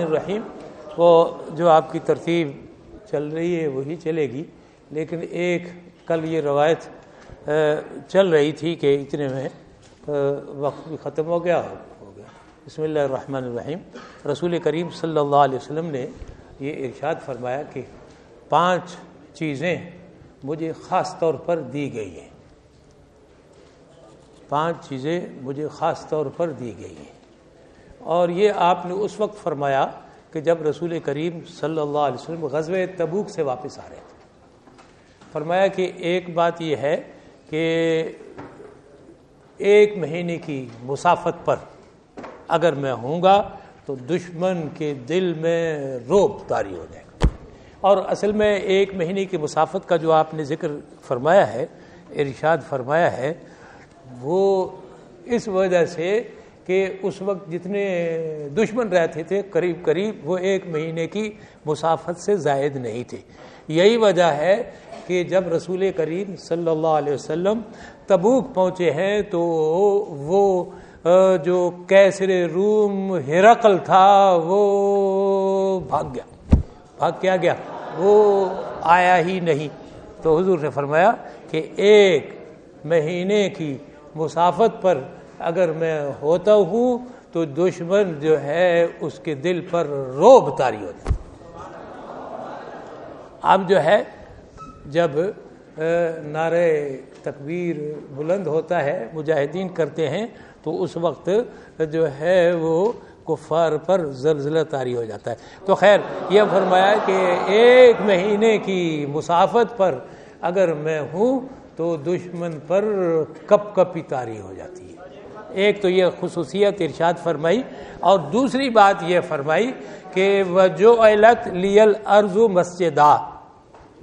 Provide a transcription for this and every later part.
الرحمن الرحیم۔ وہ جو آپ کی ترتیب چل رہی ہے، وہی چلے گی۔ لیکن ایک کل یہ روایت چل رہی تھی کہ اتنے میں وقت بھی ختم ہو گیا۔ ہو گیا۔ بسم اللہ الرحمن الرحیم۔ رسول کریم صلی اللہ علیہ وسلم نے یہ ارشاد فرمایا کہ پانچ چیزیں مجھے خاص طور پر دی گئی ہیں۔ پانچ چیزیں مجھے خاص طور پر دی گئی ہیں۔ اور یہ آپ نے اس وقت فرمایا کہ جب رسول کریم صلی اللہ علیہ وسلم غزوہ تبوک سے واپس آ رہے تھے۔ فرمایا کہ ایک بات یہ ہے کہ ایک مہینے کی مسافت پر اگر میں ہوں گا تو دشمن کے دل میں روب طاری ہو جائے گا۔ اور اصل میں ایک مہینے کی مسافت کا جو آپ نے ذکر فرمایا ہے، ارشاد فرمایا ہے، وہ اس وجہ سے کہ اس وقت جتنے دشمن رہتے تھے قریب قریب، وہ ایک مہینے کی مسافت سے زائد نہیں تھے۔ یہی وجہ ہے کہ جب رسول کریم صلی اللہ علیہ وسلم تبوک پہنچے ہیں تو وہ جو کیسر روم ہرقل تھا، وہ بھاگ گیا۔ بھاگ کیا گیا؟ وہ آیا ہی نہیں۔ تو حضور نے فرمایا کہ ایک مہینے کی مسافت پر اگر میں ہوتا ہوں تو دشمن جو ہے اس کے دل پر روب تاری ہو جاتا اب جو ہے، جب نعرے تکبیر بلند ہوتا ہے، مجاہدین کرتے ہیں، تو اس وقت جو ہے وہ کفار پر زلزلہ طاری ہو جاتا ہے۔ تو خیر، یہ فرمایا کہ ایک مہینے کی مسافت پر اگر میں ہوں تو دشمن پر کپ کپی طاری ہو جاتی۔ ہے ایک تو یہ خصوصیت ارشاد فرمائی اور دوسری بات یہ فرمائی کہ وہ جو علت لیل ارض مسجدہ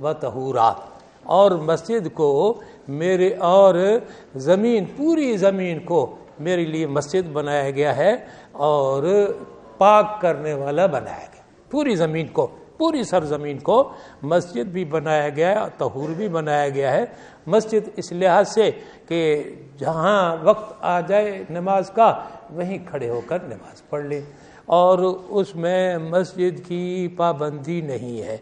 و تہورا اور مسجد کو میرے اور زمین پوری زمین کو میرے لیے مسجد بنایا گیا ہے اور پاک کرنے والا بنایا گیا پوری زمین کو۔ پوری سرزمین کو مسجد بھی بنایا گیا ہے اور تہور بھی بنایا گیا ہے۔ مسجد اس لحاظ سے کہ جہاں وقت آ جائے نماز کا، وہیں کھڑے ہو کر نماز پڑھ لیں۔ اور اس میں مسجد کی پابندی نہیں ہے۔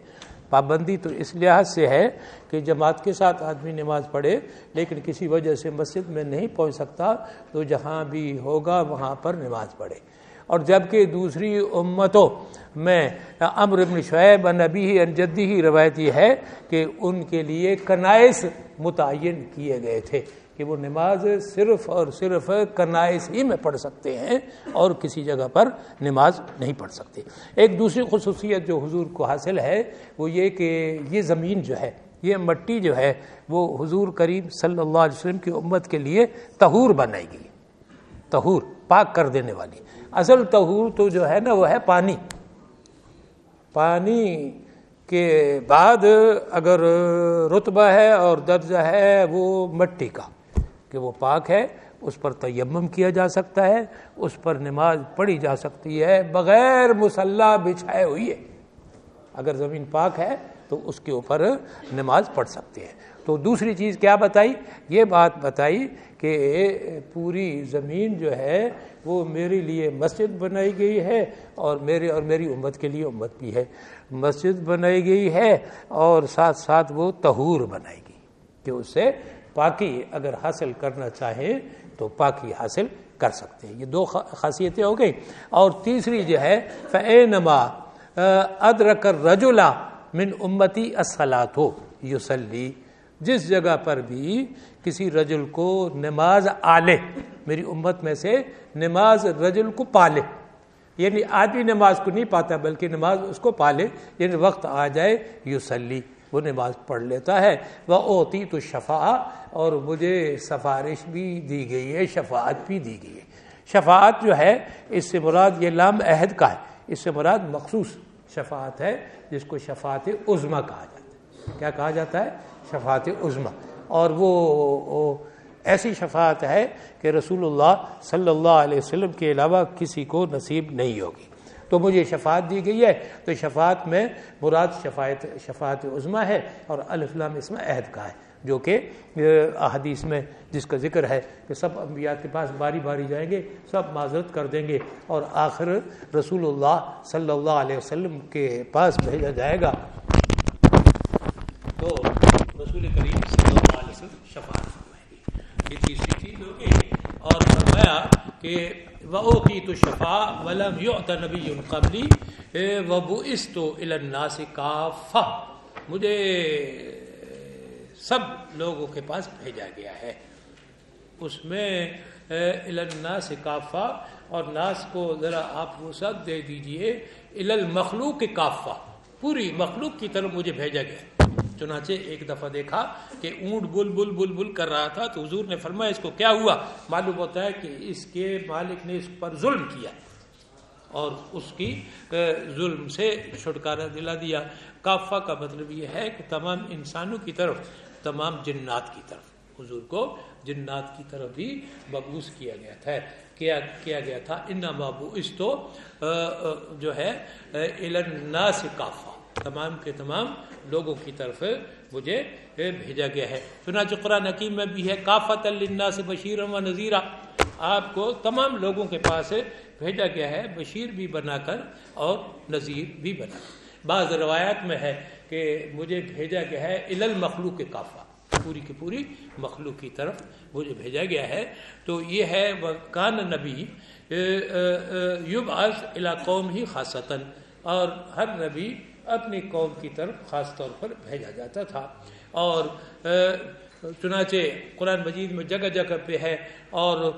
پابندی تو اس لحاظ سے ہے کہ جماعت کے ساتھ آدمی نماز پڑھے، لیکن کسی وجہ سے مسجد میں نہیں پہنچ سکتا تو جہاں بھی ہوگا وہاں پر نماز پڑھے۔ اور جبکہ دوسری امتوں میں امر ابن شعیب نبی ہی انجدی ہی روایتی ہے کہ ان کے لیے کنائس متعین کیے گئے تھے کہ وہ نماز صرف اور صرف کنائس ہی میں پڑھ سکتے ہیں اور کسی جگہ پر نماز نہیں پڑھ سکتے۔ ایک دوسری خصوصیت جو حضور کو حاصل ہے وہ یہ کہ یہ زمین جو ہے، یہ مٹی جو ہے، وہ حضور کریم صلی اللہ علیہ وسلم کی امت کے لیے تہور بنائی گئی۔ تہور پاک کر دینے والی۔ اصل تہور تو جو ہے نا وہ ہے پانی۔ پانی کے بعد اگر رتبہ ہے اور درجہ ہے وہ مٹی کا، کہ وہ پاک ہے، اس پر تیمم کیا جا سکتا ہے، اس پر نماز پڑھی جا سکتی ہے، بغیر مسلح بچھائے ہوئی ہے۔ اگر زمین پاک ہے تو اس کے اوپر نماز پڑھ سکتے ہیں۔ تو دوسری چیز کیا بتائی؟ یہ بات بتائی کہ پوری زمین جو ہے وہ میرے لیے مسجد بنائی گئی ہے اور میرے اور میری امت کے لیے امت بھی ہے۔ مسجد بنائی گئی ہے اور ساتھ ساتھ وہ تہور بنائی گئی کہ اس سے پاکی اگر حاصل کرنا چاہیں تو پاکی حاصل کر سکتے ہیں۔ یہ دو خاصیتیں ہو گئی اور تیسری جو ہے فعینما ادرک رجولا من امتی اصلاۃ ہو یوسلی جس جگہ پر بھی کسی رجل کو نماز آلے میری امت میں سے نماز رجل کو پالے یعنی آدمی نماز کو نہیں پاتا، بلکہ نماز اس کو پالے یعنی وقت آ جائے، یوسلی، وہ نماز پڑھ لیتا ہے۔ وہ اوتی تو شفا، اور مجھے سفارش بھی دی گئی ہے، شفاعت بھی دی گئی ہے۔ شفاعت جو ہے، اس سے مراد یہ لام عہد کا ہے۔ اس سے مراد مخصوص شفاعت ہے، جس کو شفاعت عظما کہا جاتا ہے۔ کیا کہا جاتا ہے؟ شفاعت عظما اور وہ ایسی شفاعت ہے کہ رسول اللہ صلی اللہ علیہ وسلم کے علاوہ کسی کو نصیب نہیں ہوگی۔ تو مجھے شفاعت دی گئی ہے۔ تو شفاعت میں مراد شفاعت شفاعت عظما ہے اور الفلام اس میں عہد کا ہے۔ جو کہ احادیث میں جس کا ذکر ہے کہ سب انبیاء کے پاس باری باری جائیں گے، سب معذرت کر دیں گے اور آخر رسول اللہ صلی اللہ علیہ وسلم کے پاس بھیجا جائے گا۔ رسول کریم صلی اللہ علیہ وسلم شفاعت فرمائیں گے یہ تیسری چیز ہوگی اور فرمایا کہ وہ کی تو شفا ولم یعط نبی قبلی۔ وبعثت الى الناس کافہ۔ مجھے سب لوگوں کے پاس بھیجا گیا ہے۔ اس میں الناس کافہ۔ اور ناس کو ذرا آپ وسعت دے دیجیے۔ المخلوق کافہ۔ پوری مخلوق کی طرف مجھے بھیجا گیا۔ چنانچہ ایک دفعہ دیکھا کہ اونٹ بل بل بل بل کر رہا تھا تو حضور نے فرمایا اس کو کیا ہوا؟ معلوم ہوتا ہے کہ اس کے مالک نے اس پر ظلم کیا اور اس کی ظلم سے چھٹکارا دلا دیا۔ کافہ کا مطلب یہ ہے کہ تمام انسانوں کی طرف، تمام جنات کی طرف، حضور کو جنات کی طرف بھی مبوس کیا گیا تھا۔ کیا کیا گیا تھا؟ ان بابو اس تو جو ہے الناس کافہ تمام کے تمام لوگوں کی طرف مجھے بھیجا گیا ہے۔ چنانچہ قرآن حکیم میں بھی ہے کافت اللہ سے بشیر و نذیرہ آپ کو تمام لوگوں کے پاس بھیجا گیا ہے، بشیر بھی بنا کر اور نذیر بھی بنا بعض روایات میں ہے کہ مجھے بھیجا گیا ہے ال المخلوق کے کافہ۔ پوری کی پوری مخلوق کی طرف مجھے بھیجا گیا ہے۔ تو یہ ہے کان نبی یوب از علاقوم ہی خاصتاً۔ اور ہر نبی اپنی قوم کی طرف خاص طور پر بھیجا جاتا تھا۔ اور چنانچہ قرآن مجید میں جگہ جگہ پہ ہے۔ اور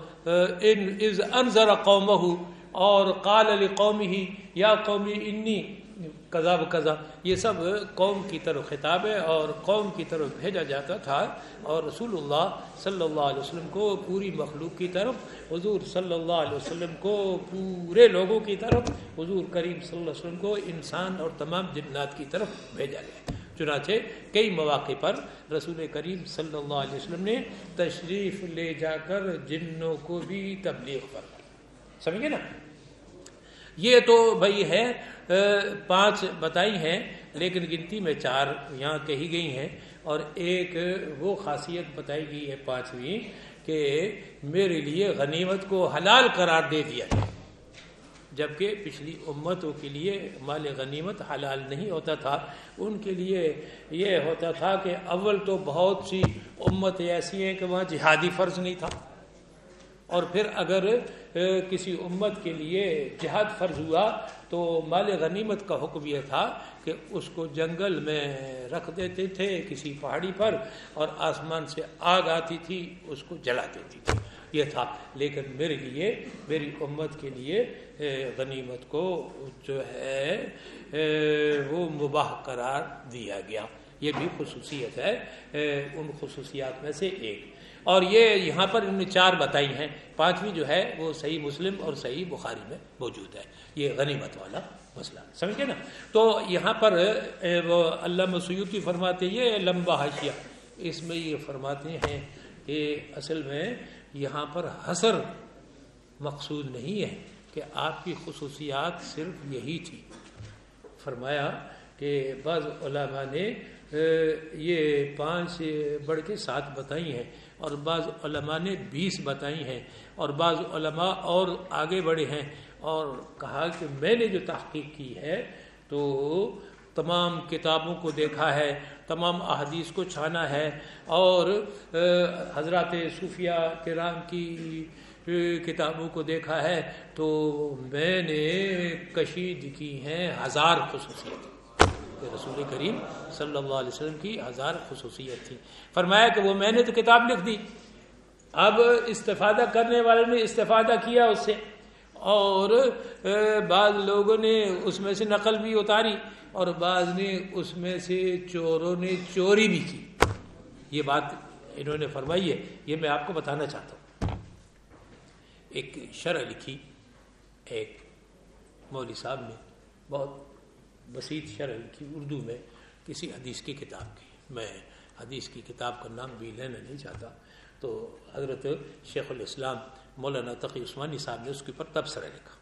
ان از انضر قوم اور قال علی قومی ہی یا قومی، انی قذا قضا یہ سب قوم کی طرف خطاب ہے اور قوم کی طرف بھیجا جاتا تھا اور رسول اللہ صلی اللہ علیہ وسلم کو پوری مخلوق کی طرف، حضور صلی اللہ علیہ وسلم کو پورے لوگوں کی طرف، حضور کریم صلی اللہ علیہ وسلم کو انسان اور تمام جنات کی طرف بھیجا گیا۔ چنانچہ کئی مواقع پر رسول کریم صلی اللہ علیہ وسلم نے تشریف لے جا کر جنوں کو بھی تبلیغ پر سمجھے نا؟ یہ تو بھائی ہے پانچ بتائی ہیں، لیکن گنتی میں چار یہاں کہی گئی ہیں، اور ایک وہ خاصیت بتائی گئی ہے پانچویں کہ میرے لیے غنیمت کو حلال قرار دے دیا جبکہ پچھلی امتوں کے لیے مال غنیمت حلال نہیں ہوتا تھا، ان کے لیے یہ ہوتا تھا کہ اول تو بہت سی امت ایسی ہیں کہ وہاں جہادی فرض نہیں تھا۔ اور پھر اگر کسی امت کے لیے جہاد فرض ہوا تو مال غنیمت کا حکم یہ تھا کہ اس کو جنگل میں رکھ دیتے تھے کسی پہاڑی پر اور آسمان سے آگ آتی تھی، اس کو جلا دیتی تھی۔ یہ تھا۔ لیکن میرے لیے، میری امت کے لیے غنیمت کو جو ہے وہ مباح قرار دیا گیا۔ یہ بھی خصوصیت ہے۔ ان خصوصیات میں سے ایک۔ اور یہ یہاں پر انہوں نے چار بتائی ہیں۔ پانچویں جو ہے وہ صحیح مسلم اور صحیح بخاری میں موجود ہے۔ یہ غنیمت والا مسئلہ سمجھے نا؟ تو یہاں پر وہ علامہ سیوتی فرماتے یہ لمبا حاشیہ اس میں یہ فرماتے ہیں کہ اصل میں یہاں پر حسر مقصود نہیں ہے کہ آپ کی خصوصیات صرف یہی تھی۔ فرمایا کہ بعض علماء نے یہ پانچ بڑھ کے سات بتائی ہیں۔ اور بعض علماء نے بیس بتائی ہیں اور بعض علماء اور آگے بڑھے ہیں اور کہا کہ میں نے جو تحقیق کی ہے تو تمام کتابوں کو دیکھا ہے، تمام احادیث کو چھانا ہے اور حضرات صوفیہ کرام کی کتابوں کو دیکھا ہے تو میں نے کشید کی ہیں ہزار خصوصیت رسول کریم صلی اللہ علیہ وسلم کی ہزار خصوصیت تھی۔ فرمایا کہ وہ میں نے تو کتاب لکھ دی۔ اب استفادہ کرنے والے نے استفادہ کیا اس سے۔ اور بعض لوگوں نے اس میں سے نقل بھی اتاری اور بعض نے اس میں سے چوروں نے چوری بھی کی۔ یہ بات انہوں نے فرمائی ہے، یہ میں آپ کو بتانا چاہتا ہوں۔ ایک شرح لکھی، ایک مولوی صاحب نے بہت بسیط شرح کی اردو میں کسی حدیث کی کتاب کی۔ میں حدیث کی کتاب کا نام بھی لینا نہیں چاہتا۔ تو حضرت شیخ الاسلام مولانا تقی عثمانی صاحب نے اس کے اوپر تبصرہ لکھا۔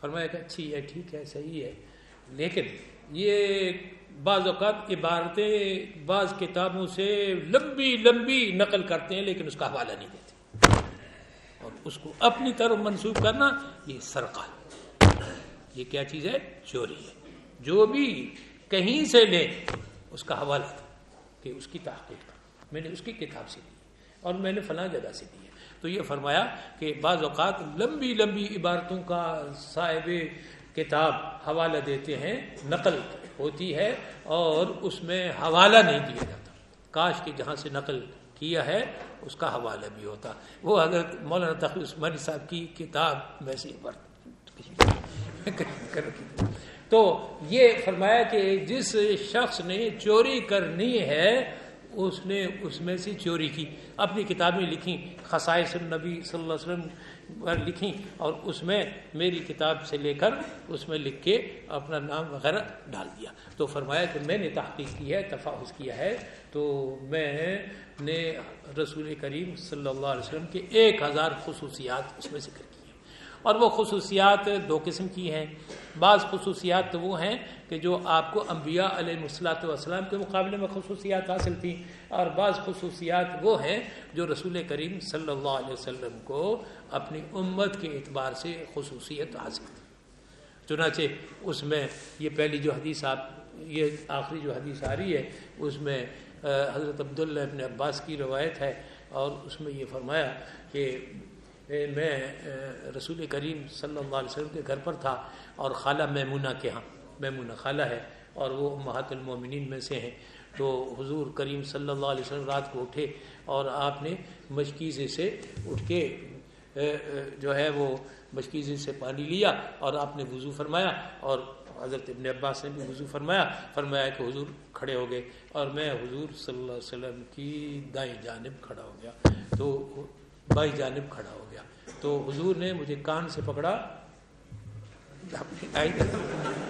فرمایا کہ اچھی ہے، ٹھیک ہے، صحیح ہے۔ لیکن یہ بعض اوقات عبارتیں بعض کتابوں سے لمبی لمبی نقل کرتے ہیں، لیکن اس کا حوالہ نہیں دیتے۔ اور اس کو اپنی طرف منسوخ کرنا یہ سرقہ یہ کیا چیز ہے؟ چوری ہے۔ جو بھی کہیں سے لے، اس کا حوالہ تھا کہ اس کی تحقیق میں نے اس کی کتاب سے دی اور میں نے فلاں جگہ سے دی ہے۔ تو یہ فرمایا کہ بعض اوقات لمبی لمبی عبارتوں کا صاحب کتاب حوالہ دیتے ہیں، نقل ہوتی ہے اور اس میں حوالہ نہیں دیا جاتا۔ کاش کہ جہاں سے نقل کیا ہے، اس کا حوالہ بھی ہوتا۔ وہ اگر مولانا تقی عثمانی صاحب کی کتاب میں سے تو یہ فرمایا کہ جس شخص نے چوری کرنی ہے، اس نے اس میں سے چوری کی۔ اپنی کتابیں لکھی خصائص النبی صلی اللہ علیہ وسلم لکھی اور اس میں میری کتاب سے لے کر اس میں لکھ کے اپنا نام وغیرہ ڈال دیا۔ تو فرمایا کہ میں نے تحقیق کی ہے، تفاوض کیا ہے۔ تو میں نے رسول کریم صلی اللہ علیہ وسلم کے ایک ہزار خصوصیات اس میں ذکر کی۔ اور وہ خصوصیات دو قسم کی ہیں۔ بعض خصوصیات تو وہ ہیں کہ جو آپ کو انبیاء علیہ السلاۃ والسلام کے مقابلے میں خصوصیات حاصل تھیں، اور بعض خصوصیات وہ ہیں جو رسول کریم صلی اللہ علیہ وسلم کو اپنی امت کے اعتبار سے خصوصیت حاصل تھی۔ چنانچہ اس میں یہ پہلی جو حدیث آپ، یہ آخری جو حدیث آ رہی ہے، اس میں حضرت عبداللہ ابن عباس کی روایت ہے، اور اس میں یہ فرمایا کہ میں رسول کریم صلی اللہ علیہ وسلم کے گھر پر تھا اور خالہ میمونہ کے ہاں میمونہ خالہ ہے اور وہ محت المومنین میں سے ہیں۔ تو حضور کریم صلی اللہ علیہ وسلم رات کو اٹھے اور آپ نے مشکیزے سے اٹھ کے جو ہے وہ مشکیزے سے پانی لیا اور آپ نے وضو فرمایا اور حضرت ابن عباس نے بھی وضو فرمایا فرمایا کہ حضور کھڑے ہو گئے اور میں حضور صلی اللہ علیہ وسلم کی دائیں جانب کھڑا ہو گیا۔ تو بائی جانب کھڑا ہو گیا تو حضور نے مجھے کان سے پکڑا،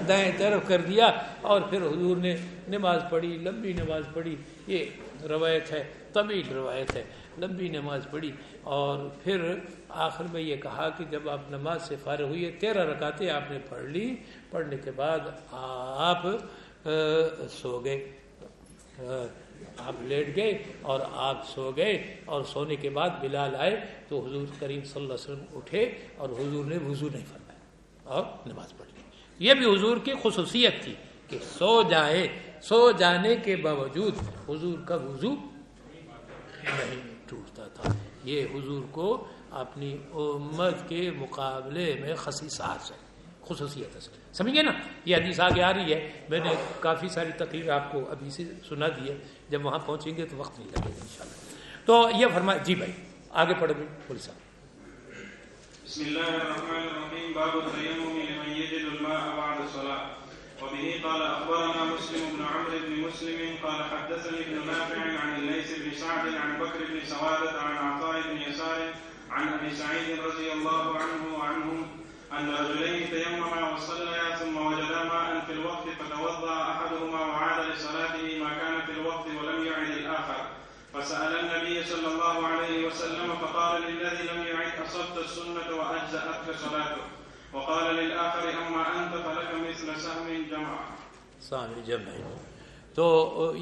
دائیں طرف کر دیا اور پھر حضور نے نماز پڑھی، لمبی نماز پڑھی۔ یہ روایت ہے، طویل روایت ہے۔ لمبی نماز پڑھی اور پھر آخر میں یہ کہا کہ جب آپ نماز سے فارغ ہوئی تیرہ رکاتے آپ نے پڑھ لی۔ پڑھنے کے بعد آپ سو گئے۔ آپ لیٹ گئے اور آپ سو گئے اور سونے کے بعد بلال آئے تو حضور کریم صلی اللہ علیہ وسلم اٹھے اور حضور نے وضو نہیں فرمایا اور نماز پڑھ لی۔ یہ بھی حضور کی خصوصیت تھی کہ سو جائے، سو جانے کے باوجود حضور کا وضو نہیں ٹوٹتا تھا۔ یہ حضور کو اپنی امت کے مقابلے میں خصیصات ہے خصوصیت ہے سمجھ گئے نا؟ یہ حدیث آگے آ رہی ہے۔ میں نے کافی ساری تقریر آپ کو ابھی سے سنا دی ہے۔ جب وہاں پہنچیں گے تو وقت نہیں لگے گا ان تو یہ فرما جی بھائی، آگے پڑھ گئے پولیس صاحب بسم اللہ الرحمن الرحیم۔ باب التیمم لمن یجد الماء بعد الصلاة۔ وبه قال اخبرنا مسلم بن عمرو بن مسلم قال حدثني ابن نافع عن الليث بن سعد عن بكر بن سوادة عن عطاء بن يسار عن ابي سعيد رضي الله عنه أن رجلين تيمما وصليا ثم وجدا ماء في الوقت فتوضأ أحدهما وعاد لصلاته ما كان في الوقت ولم يعد الآخر. فسأل النبي صلى الله عليه وسلم فقال للذي لم يعد أصبت السنة وأجزأتك صلاته؟ وقال للآخر أما أنت فلك مثل سهم جمع. سهم جمع. تو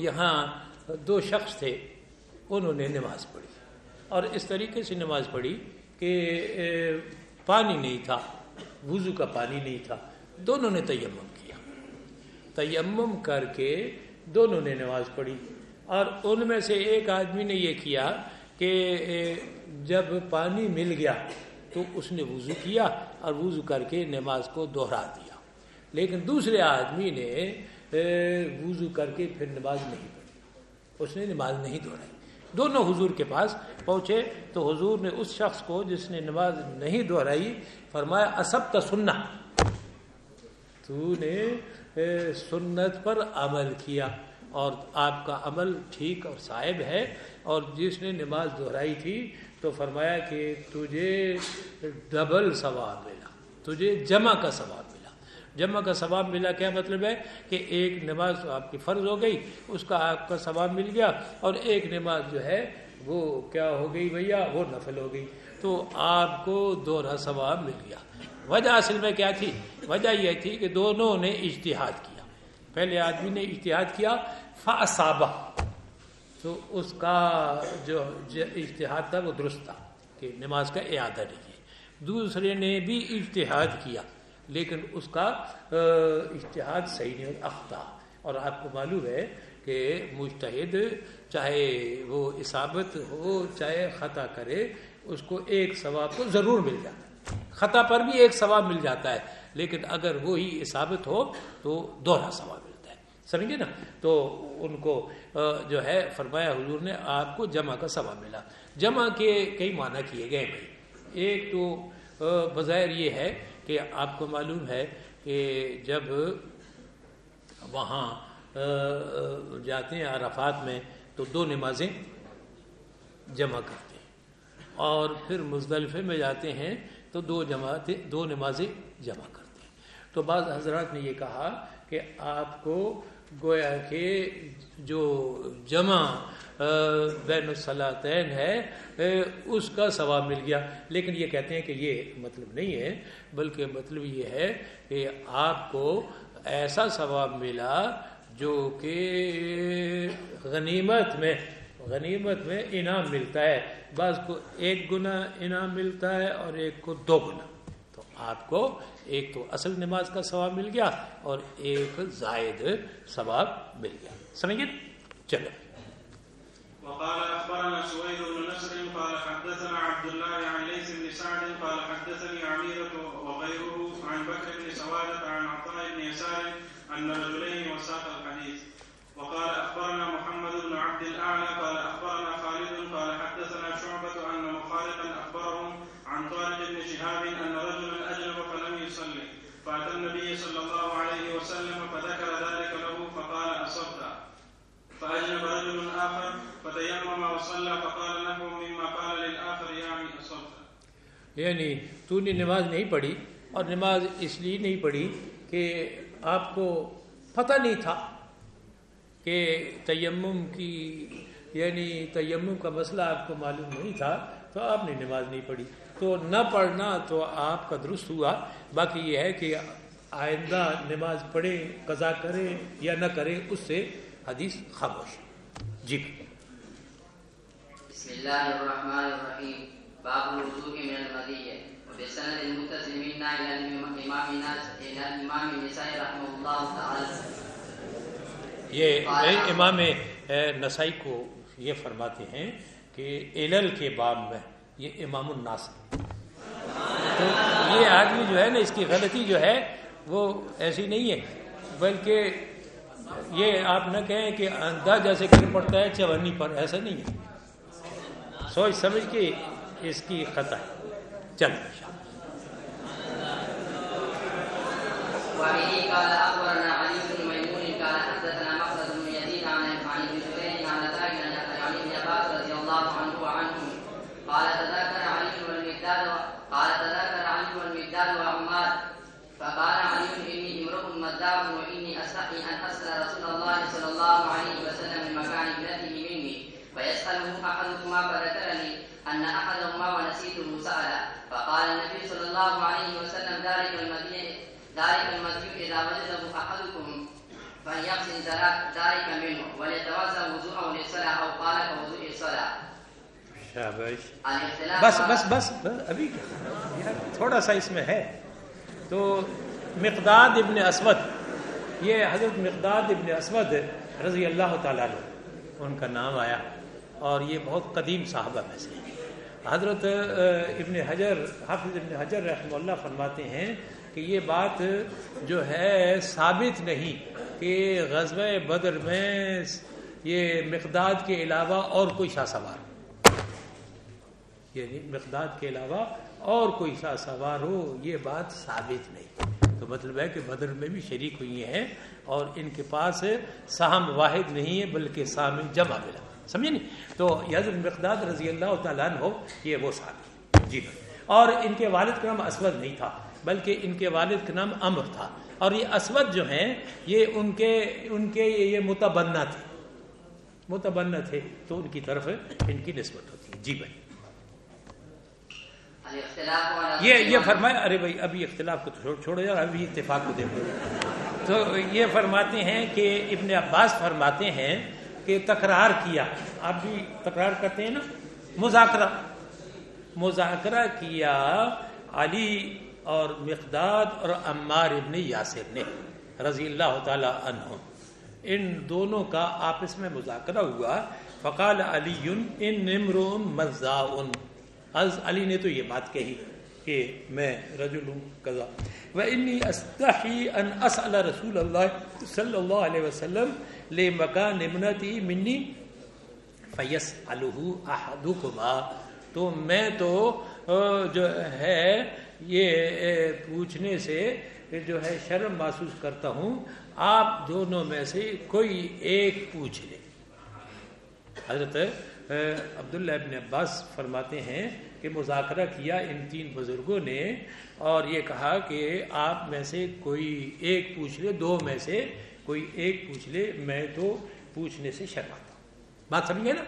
دو شخص تھے انہوں نے نماز پڑھی۔ اور اس طریقے سے نماز پڑھی کہ پانی نہیں تھا۔ وضو کا پانی نہیں تھا، دونوں نے تیمم کیا۔ تیمم کر کے دونوں نے نماز پڑھی۔ اور ان میں سے ایک آدمی نے یہ کیا کہ جب پانی مل گیا تو اس نے وضو کیا اور وضو کر کے نماز کو دوہرا دیا۔ لیکن دوسرے آدمی نے وضو کر کے پھر نماز نہیں پڑھی۔ اس نے نماز نہیں دوہرائی۔ دونوں حضور کے پاس پہنچے تو حضور نے اس شخص کو جس نے نماز نہیں دہرائی فرمایا اسب سننا تو نے سنت پر عمل کیا اور آپ کا عمل ٹھیک اور صاحب ہے اور جس نے نماز دہرائی تھی تو فرمایا کہ تجھے ڈبل ثواب ملا، تجھے جمع کا ثواب ملا جمع کا ثواب ملا، کیا مطلب ہے کہ ایک نماز آپ کی فرض ہو گئی، اس کا آپ کا ثواب مل گیا اور ایک نماز جو ہے وہ کیا ہو گئی بھیا؟ وہ نفل ہو گئی۔ تو آپ کو دوہرا ثواب مل گیا۔ وجہ اصل میں کیا تھی؟ وجہ یہ تھی کہ دونوں نے اشتہاد کیا۔ پہلے آدمی نے اشتہاد کیا، فاصابہ۔ تو اس کا جو اشتہاد تھا وہ درست تھا کہ نماز کا اعادہ نہیں ہے۔ دوسرے نے بھی اشتہاد کیا۔ لیکن اس کا اشتہاد صحیح نہیں اختا اور آپ کو معلوم ہے کہ مشتحد چاہے وہ اصابت ہو، چاہے خطا کرے، اس کو ایک ثواب تو ضرور مل جاتا ہے۔ خطا پر بھی ایک ثواب مل جاتا ہے، لیکن اگر وہی اصابت ہو تو دوہرا ثواب ملتا ہے۔ سمجھے نا؟ تو ان کو جو ہے، فرمایا حضور نے، آپ کو جمع کا ثواب ملا۔ جمع کے کئی معنی کیے گئے بھائی۔ ایک تو بظاہر یہ ہے کہ آپ کو معلوم ہے کہ جب وہاں جاتے ہیں عرفات میں، تو دو نمازیں جمع کرتے ہیں۔ اور پھر مزدلفے میں جاتے ہیں، تو دو جماعتیں، دو نمازیں جمع کرتے ہیں۔ تو بعض حضرات نے یہ کہا کہ آپ کو گویا کہ جو جمع بین الصلاطین ہے اس کا ثواب مل گیا۔ لیکن یہ کہتے ہیں کہ یہ مطلب نہیں ہے، بلکہ مطلب یہ ہے کہ آپ کو ایسا ثواب ملا جو کہ غنیمت میں غنیمت میں انعام ملتا ہے۔ بعض کو ایک گنا انعام ملتا ہے اور ایک کو دو گنا تو آپ کو ایک تو اصل نماز کا ثواب مل گیا اور ایک زائد ثواب مل گیا۔ سمجھے چلو۔ وقال أخبرنا سويد بن نصر قال حدثنا عبد الله عن ليس بن سعد قال حدثني عميرة وغيره عن بكر بن سوادة عن عطاء بن يسار أن رجلين وساق الحديث. وقال أخبرنا محمد بن عبد الأعلى قال أخبرنا خالد قال حدثنا شعبة أن مخالفا أخبرهم عن طارق بن شهاب أن رجلا أجنب فلم يصلي. فأتى النبي صلى الله عليه وسلم فذكر ذلك له فقال أصبت. فأجنب فتيمم وصلى فقال له مما قال للاخر يعني اصبت یعنی تو نے نماز نہیں پڑھی اور نماز اس لیے نہیں پڑھی کہ آپ کو پتہ نہیں تھا کہ تیمم کی یعنی تیمم کا مسئلہ آپ کو معلوم نہیں تھا تو آپ نے نماز نہیں پڑھی۔ تو نہ پڑھنا تو آپ کا درست ہوا۔ باقی یہ ہے کہ آئندہ نماز پڑھے قضا کرے یا نہ کرے اس سے حدیث خاموش۔ جی۔ بسم اللہ الرحمن الرحیم. باب الوضوء من وبسند المتصل منا الى الامام ناس الى الامام النسائی رحمه الله تعالی. یہ امام نسائی کو یہ فرماتے ہیں کہ علل کے باب میں یہ امام الناس تو یہ آدمی جو ہے نا اس کی غلطی جو ہے وہ ایسی نہیں ہے۔ بلکہ یہ آپ نہ کہیں کہ اندھا جیسے گر پڑتا ہے چونی پر ایسا نہیں ہے۔ سوچ سمجھ کے اس کی خطا ہے۔ چل۔ وعلي قال اخبرنا علي بن ميمون قال حدثنا مقصد بن يزيد عن عن ابن جريج عن نتائج عن ابن عباس رضي الله عنه وعنهم قال تذاكر علي والمقداد قال تذاكر علي والمقداد وعمار فقال علي اني امرؤ مداع واني استحي ان اسال رسول الله صلى الله عليه وسلم من مكان ابنته مني فيساله احدكما فذكر لي ان احدهما ونسيته سال فقال النبي صلى الله عليه وسلم ذلك المدينه ذلك المسجد اذا وجده احدكم فليغسل ذلك منه وليتوضا وضوءه للصلاه او قال كوضوء الصلاه شابش الاختلاف بس بس بس ابھی تھوڑا سا اس میں ہے۔ تو مقداد ابن اسود یہ حضرت مقداد ابن اسود رضی اللہ تعالیٰ عنہ ان کا نام آیا اور یہ بہت قدیم صحابہ میں سے۔ ہیں حضرت ابن حجر، حافظ ابن حجر رحمہ اللہ فرماتے ہیں کہ یہ بات جو ہے ثابت نہیں کہ غزوہ بدر میں یہ مقداد کے علاوہ اور کوئی شاہ سوار یعنی مقداد کے علاوہ اور کوئی شاہ سوار ہو، یہ بات ثابت نہیں۔ تو مطلب ہے کہ بدر میں بھی شریک ہوئی ہیں اور ان کے پاس سہم واحد نہیں ہے، بلکہ سام جمع ملا سمجھے نہیں؟ تو یزر مقداد رضی اللہ تعالیٰ عنہ یہ وہ صحابی جی اور ان کے والد کا نام اسود نہیں تھا بلکہ ان کے والد کا نام امر تھا۔ اور یہ اسود جو ہیں یہ ان کے ان کے یہ متبنہ تھے۔ متبنہ تھے۔ تو ان کی طرف ان کی نسبت ہوتی ہے۔ جی بھائی۔ یہ یہ فرمایا ارے بھائی ابھی اختلاف کو چھوڑ چھوڑو یار ابھی اتفاق کو دیکھو۔ تو یہ فرماتے ہیں کہ ابن عباس فرماتے ہیں کہ تکرار کیا۔ آپ بھی تکرار کرتے ہیں نا؟ مذاکرہ۔ مذاکرہ کیا علی اور مقداد اور عمار ابن یاسر نے، رضی اللہ تعالی عنہ ان دونوں کا آپس میں مذاکرہ ہوا۔ فقال علی، ان نمرون مزاؤن۔ از علی نے تو یہ بات کہی کہ میں رجل ہوں کذا وانی استحی ان اسال رسول اللہ صلی اللہ علیہ وسلم لمکان ابنتی منی فیسالہ احدکما۔ تو میں تو جو ہے، یہ پوچھنے سے جو ہے شرم محسوس کرتا ہوں۔ آپ دونوں میں سے کوئی ایک پوچھ لے۔ حضرت عبداللہ ابن عباس فرماتے ہیں کہ مذاکرہ کیا ان تین بزرگوں نے اور یہ کہا کہ آپ میں سے کوئی ایک پوچھ لے، دو میں سے کوئی ایک پوچھ لے، میں تو پوچھنے سے شرماتا ہوں۔ بات سمجھے نا؟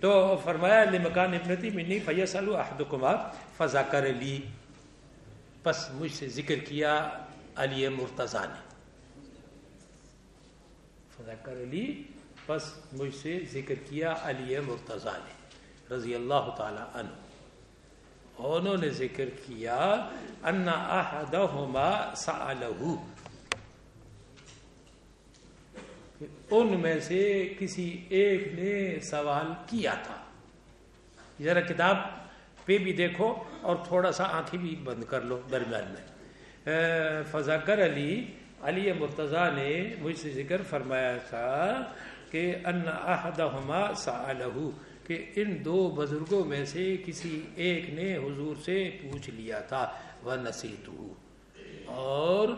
تو فرمایا مکان ابنتی منی فیص الحدکما فضا کر لی بس مجھ سے ذکر کیا، علی مرتضی نے۔ فضا کر لی بس مجھ سے ذکر کیا، علی مرتضی نے۔ رضی اللہ تعالی عنہ۔ انہوں نے ذکر کیا، ان احدہما سألہو ان میں سے کسی ایک نے سوال کیا تھا۔ ذرا کتاب پہ بھی دیکھو اور تھوڑا سا آنکھیں بھی بند کر لو درمیان میں۔ فضاکر علی علی مرتضی نے مجھ سے ذکر فرمایا تھا کہ ان احدہما سألہو کہ ان دو بزرگوں میں سے کسی ایک نے حضور سے پوچھ لیا تھا وہ نصیت اور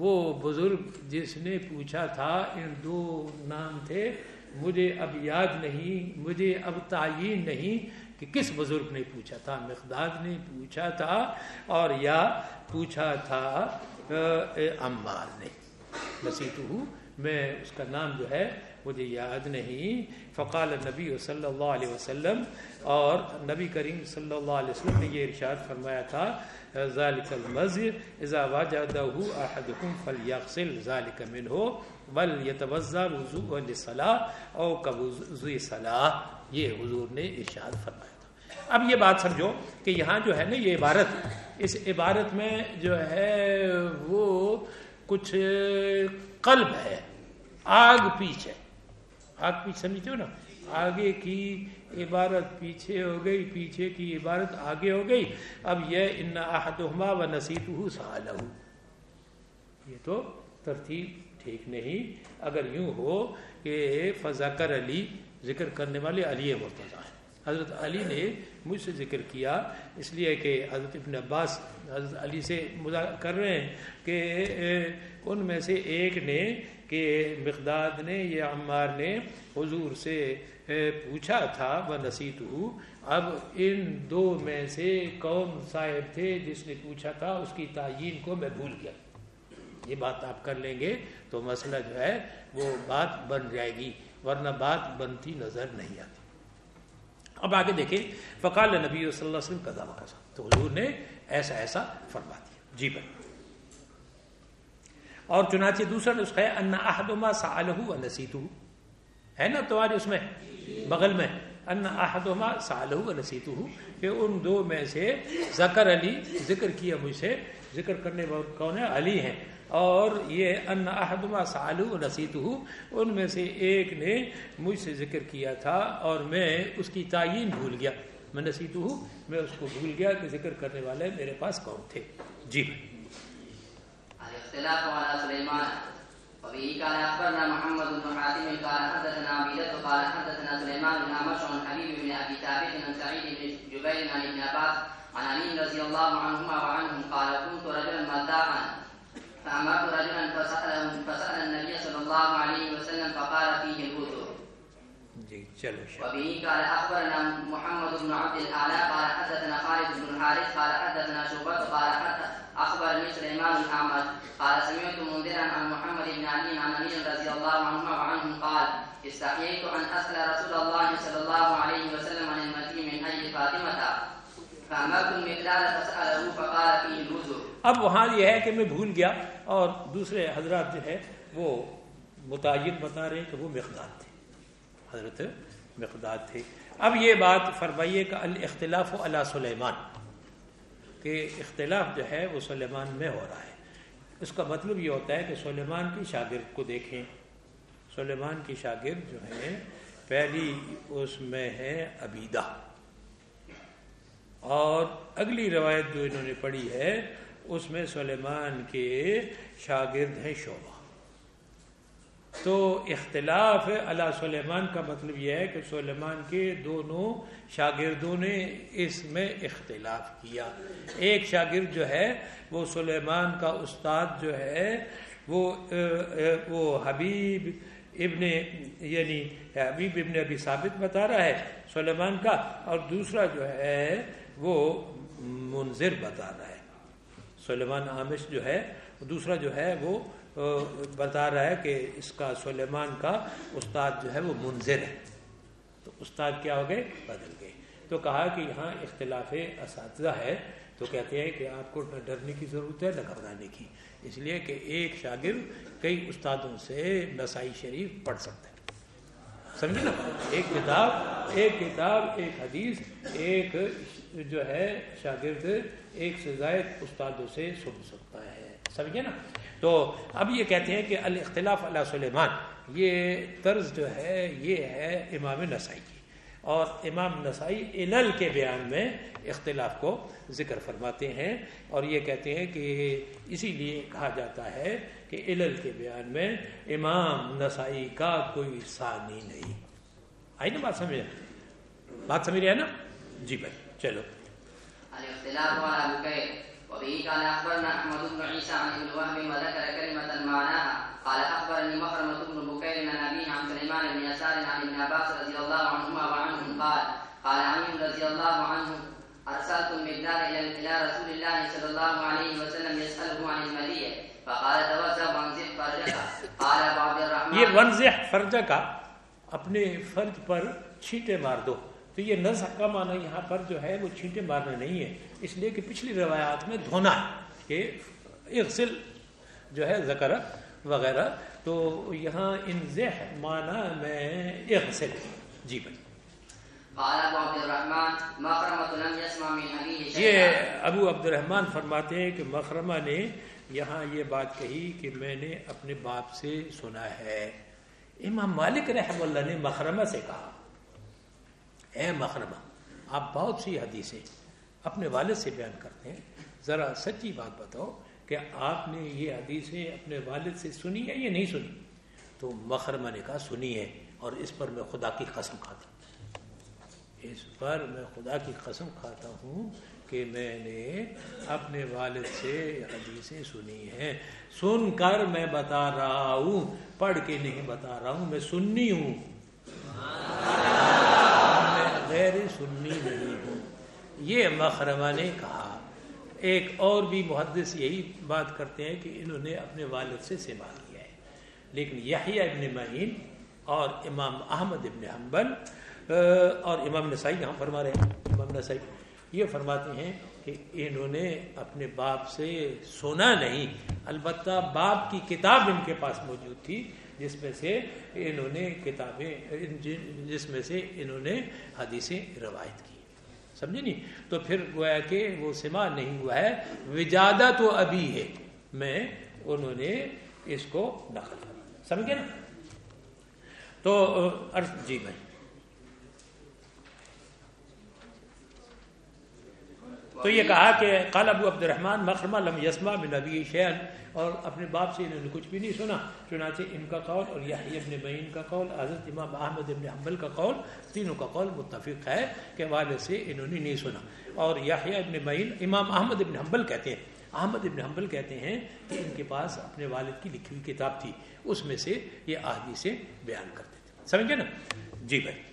وہ بزرگ جس نے پوچھا تھا، ان دو نام تھے، مجھے اب یاد نہیں، مجھے اب تعین نہیں کہ کس بزرگ نے پوچھا تھا، مقداد نے پوچھا تھا اور یا پوچھا تھا عمار نے۔ نصیت میں اس کا نام جو ہے، مجھے یاد نہیں۔ فقال نبی صلی اللہ علیہ وسلم اور نبی کریم صلی اللہ علیہ وسلم نے یہ ارشاد فرمایا تھا، ذالک المسجد اذا وجدہ احدکم فلیغسل ذالک منہ بل یتوضا وضوء للصلاة او کوضوء صلاح، یہ حضور نے ارشاد فرمایا تھا۔ اب یہ بات سمجھو کہ یہاں جو ہے نا یہ عبارت، اس عبارت میں جو ہے وہ کچھ قلب ہے، آگ پیچھے۔ آگ پیچھے سمجھتے ہو نا؟ آگے کی عبارت پیچھے ہو گئی، پیچھے کی عبارت آگے ہو گئی۔ اب یہ ان احدہما و نصیت سالہ یہ تو ترتیب ٹھیک نہیں۔ اگر یوں ہو کہ فضاکر علی ذکر کرنے والے علی مرتضی ہیں۔ حضرت علی نے مجھ سے ذکر کیا، اس لیے کہ حضرت ابن عباس حضرت علی سے کر رہے ہیں کہ ان میں سے ایک نے کہ مقداد نے یا عمار نے حضور سے پوچھا تھا، وہ نصیت اب ان دو میں سے کون صاحب تھے جس نے پوچھا تھا، اس کی تعین کو میں بھول گیا۔ یہ بات آپ کر لیں گے تو مسئلہ جو ہے، وہ بات بن جائے گی، ورنہ بات بنتی نظر نہیں آتی۔ اب آگے دیکھیں، فقال نبی صلی اللہ علیہ وسلم کا دعویٰ۔ تو حضور نے ایسا ایسا فرما دیا۔ جی بھائی۔ اور چنانچہ دوسرا نسخہ ہے، ان احدما سالہ و ہے نا تمہارے اس میں؟ بغل میں۔ ان احدما سالہ و کہ ان دو میں سے ذکر علی، ذکر کیا مجھ سے۔ ذکر کرنے والے کون ہے علی ہیں۔ اور یہ ان احدما سالہ و نسیتہ ان میں سے ایک نے مجھ سے ذکر کیا تھا اور میں اس کی تعین بھول گیا۔ میں نسیت ہوں میں اس کو بھول گیا کہ ذکر کرنے والے میرے پاس کون تھے۔ جی اختلاف على سليمان. وبه قال اخبرنا محمد بن حاتم قال حدثنا عبيده قال حدثنا سليمان بن عمش عن حبيب بن ابي ثابت عن سعيد بن جبير عن ابن عباس عن علي رضي الله عنهما وعنهم قال كنت رجلا مداحا فامرت رجلا فساله فسال النبي صلى الله عليه وسلم فقال فيه الهدى. الوتر وبه قال اخبرنا محمد بن عبد الاعلى قال حدثنا خالد بن الحارث قال حدثنا شعبة قال اخبرني سليمان قال سمعت منذرا عن محمد بن علي عن علي رضي الله عنهما وعنهم قال استحييت ان اسال رسول الله صلى الله عليه وسلم عن المتي من اجل فاطمه المقداد فساله فقال فيه الوزر. اب وہاں یہ ہے کہ میں بھول گیا اور دوسرے حضرات جو ہے وہ متعین بتا رہے ہیں کہ وہ مقدار تھے۔ حضرت مقدار تھے اب یہ بات فرمائیے کہ الاختلاف علی سلیمان، کہ اختلاف جو ہے وہ سلیمان میں ہو رہا ہے۔ اس کا مطلب یہ ہوتا ہے کہ سلیمان کی شاگرد کو دیکھیں۔ سلیمان کی شاگرد جو ہے، پہلی اس میں ہے عبیدہ۔ اور اگلی روایت جو انہوں نے پڑھی ہے، اس میں سلیمان کے شاگرد ہیں شعبہ۔ تو اختلاف اللہ سلیمان کا مطلب یہ ہے کہ سلیمان کے دونوں شاگردوں نے اس میں اختلاف کیا۔ ایک شاگرد جو ہے، وہ سلیمان کا استاد جو ہے، وہ وہ حبیب ابن یعنی حبیب ابن ابی ثابت بتا رہا ہے سلیمان کا۔ اور دوسرا جو ہے، وہ منظر بتا رہا ہے۔ سلیمان عامش جو ہے، دوسرا جو ہے، وہ بتا رہا ہے کہ اس کا سلیمان کا استاد جو ہے وہ منظر ہے۔ تو استاد کیا ہو گئے؟ بدل گئے۔ تو کہا کہ یہاں اختلاف اساتذہ ہے۔ تو کہتے ہیں کہ آپ کو نہ ڈرنے کی ضرورت ہے نہ گھبرانے کی۔ اس لیے کہ ایک شاگرد کئی استادوں سے نسائی شریف پڑھ سکتا ہے۔ سمجھے نا؟ ایک کتاب ایک کتاب، ایک حدیث، ایک جو ہے شاگرد، ایک سے زائد استادوں سے سن سکتا ہے۔ سمجھے نا؟ تو اب یہ کہتے ہیں کہ الاختلاف علیہ سلیمان، یہ طرز جو ہے، یہ ہے امام نسائی کی۔ اور امام نسائی علل کے بیان میں اختلاف کو ذکر فرماتے ہیں اور یہ کہتے ہیں کہ اسی لیے کہا جاتا ہے کہ علل کے بیان میں امام نسائی کا کوئی ثانی نہیں۔ آئی نا، بات سمجھ بات سمجھ رہے ہیں نا؟ جی بھائی، چلو۔ وبه قال اخبرنا احمد بن عيسى عن ابن وهب وذكر كلمه معناها. قال اخبرني مخرمه بن بكير عن ابيه عن سليمان بن يسار عن ابن عباس رضي الله عنهما وعنهم قال قال علي رضي الله عنه ارسلت المقدار الى الى رسول الله صلى الله عليه وسلم يساله عن المديه فقال، توزع وانزح فرجك. قال ابو عبد الرحمن، یہ ونزح فرجہ کا اپنے فرج پر چھینٹے مار دو۔ تو یہ نزح کا معنی یہاں پر جو ہے وہ چھینٹے مارنا نہیں ہے۔ اس لیے کہ پچھلی روایات میں دھونا ہے کہ اغسل جو ہے ذکر وغیرہ تو یہاں انزح معنی میں اغسل۔ جی بھائی۔ یہ ابو عبد الرحمن فرماتے ہیں کہ مخرمہ نے یہاں یہ بات کہی کہ میں نے اپنے باپ سے سنا ہے۔ امام مالک رحم اللہ نے مخرمہ سے کہا۔ اے مخرمہ آپ بہت سی حدیثیں اپنے والد سے بیان کرتے ہیں۔ ذرا سچی بات بتاؤ کہ آپ نے یہ حدیثیں اپنے والد سے سنی ہے یا نہیں سنی؟ تو مخرمہ نے کہا، سنی ہے اور اس پر میں خدا کی قسم کھاتا ہوں۔ اس پر میں خدا کی قسم کھاتا ہوں کہ میں نے اپنے والد سے حدیثیں سنی ہیں۔ سن کر میں بتا رہا ہوں، پڑھ کے نہیں بتا رہا ہوں، میں سننی ہوں۔ میں غیر سنی نہیں ہوں۔ یہ مخرمہ نے کہا۔ ایک اور بھی محدث یہی بات کرتے ہیں کہ انہوں نے اپنے والد سے سما کیا ہے۔ لیکن یحییٰ ابن معین اور امام احمد ابن حنبل اور امام نسائی یہاں فرما رہے ہیں۔ امام نسائی یہ فرماتے ہیں کہ انہوں نے اپنے باپ سے سنا نہیں، البتہ باپ کی کتاب ان کے پاس موجود تھی۔ جس میں سے انہوں نے کتابیں جس میں سے انہوں نے حدیثیں روایت کی۔ سمجھے نہیں؟ تو پھر گویا کہ وہ سما نہیں ہوا ہے۔ وجادہ تو ابھی ہے۔ میں انہوں نے اس کو نقل کر سمجھے نا؟ تو جی بھائی۔ تو یہ کہا کہ قال ابو عبد الرحمن مخرمہ لم یسما بن نبی شیئن، اور اپنے باپ سے انہوں نے کچھ بھی نہیں سنا، چنانچہ ان کا قول اور یحیی ابن معین کا قول، حضرت امام احمد ابن حنبل کا قول، تینوں کا قول متفق ہے کہ والد سے انہوں نے نہیں سنا۔ اور یحیی ابن معین امام احمد ابن حنبل کہتے ہیں۔ احمد ابن حنبل کہتے ہیں کہ ان کے پاس اپنے والد کی لکھی ہوئی کتاب تھی، اس میں سے یہ احادیث بیان کرتے تھے۔ سمجھے نا؟ جی بھائی۔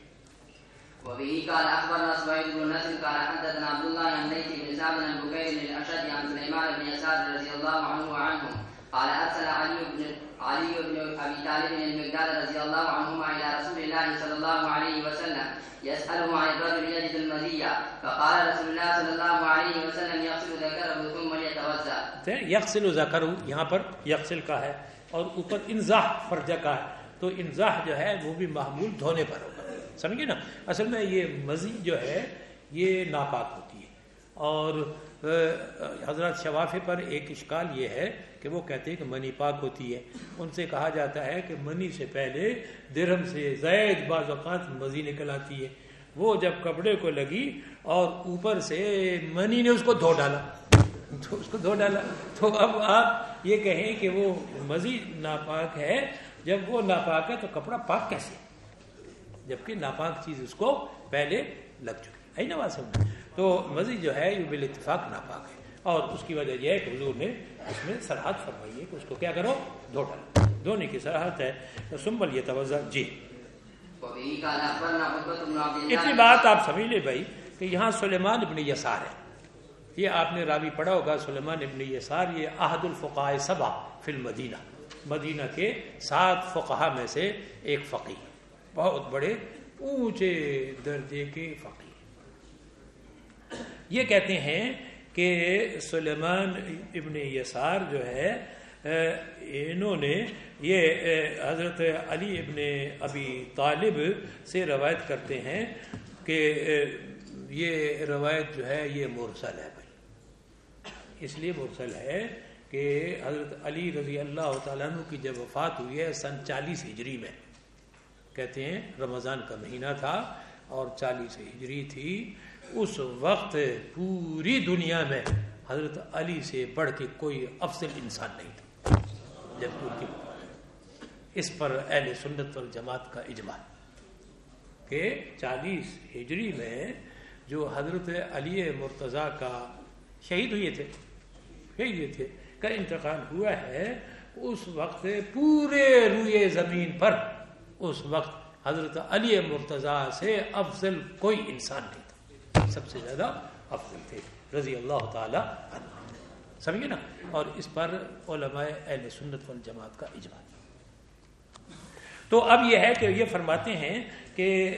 وبه قال اخبرنا سويد بن نصر قال حدثنا عبد الله عن ليث بن سعد بن بكير الاشد عن سليمان بن يسار رضي الله عنه وعنهم قال ارسل علي بن علي بن ابي طالب المقداد رضي الله عنهما الى رسول الله صلى الله عليه وسلم يساله عن الرجل يجد المزيه فقال رسول الله صلى الله عليه وسلم، يغسل ذكره ثم يتوضا فرماتے ہیں یکسل یہاں پر یکسل کا ہے اور اوپر انزاح فرجہ کا ہے۔ تو انزاح جو ہے وہ بھی معمول دھونے پر ہوگا سمجھے نا؟ اصل میں یہ مزی جو ہے، یہ ناپاک ہوتی ہے۔ اور حضرت شوافے پر ایک اشکال یہ ہے کہ وہ کہتے ہیں کہ منی پاک ہوتی ہے۔ ان سے کہا جاتا ہے کہ منی سے پہلے درہم سے زید بعض اوقات مزی نکل آتی ہے۔ وہ جب کپڑے کو لگی اور اوپر سے منی نے اس کو دھو ڈالا۔ تو اس کو دھو ڈالا۔ تو اب آپ یہ کہیں کہ وہ مزید ناپاک ہے۔ جب وہ ناپاک ہے تو کپڑا پاک کیسے؟ جبکہ ناپاک چیز اس کو پہلے لگ چکی ہے۔ نا بات سمجھ تو مزید جو ہے، یہ بال اتفاق ناپاک ہے۔ اور اس کی وجہ یہ ہے کہ حضور نے اس میں سرحد فرمائی ہے کہ اس کو کیا کرو؟ دھو ڈالو۔ دھونے کی سرحد ہے۔ تو یہ توجہ۔ جی۔ اتنی بات آپ سمجھ لے بھائی کہ یہاں سلیمان ابن یسار ہے۔ یہ آپ نے راوی پڑھا ہوگا، سلیمان ابن یسار، یہ احد الفقاء سبا فی المدینہ۔ مدینہ کے سات فقہ میں سے ایک فقی بہت بڑے اونچے درجے کے فقی یہ کہتے ہیں کہ سلیمان ابن یسار جو ہے انہوں نے یہ حضرت علی ابن ابی طالب سے روایت کرتے ہیں کہ یہ روایت جو ہے، یہ مرسل ہے بھائی۔ اس لیے مرسل ہے کہ حضرت علی رضی اللہ تعالیٰ عنہ کی جب وفات ہوئی ہے، سن چالیس ہجری میں۔ کہتے ہیں رمضان کا مہینہ تھا اور چالیس ہجری تھی، اس وقت پوری دنیا میں حضرت علی سے بڑھ کے کوئی افضل انسان نہیں تھا۔ جب کی اس پر اہل سنت والجماعت کا اجماع کہ چالیس ہجری میں جو حضرت علی مرتضی کا شہید ہوئے تھے، شہید ہوئے تھے، کا انتقال ہوا ہے، اس وقت پورے روئے زمین پر اس وقت حضرت علی مرتضی سے افضل کوئی انسان نہیں تھا۔ سب سے زیادہ افضل تھے، رضی اللہ تعالی عنہ۔ سمجھے نا؟ اور اس پر علماء اہل سنت والجماعت کا اجماع۔ تو اب یہ ہے کہ یہ فرماتے ہیں کہ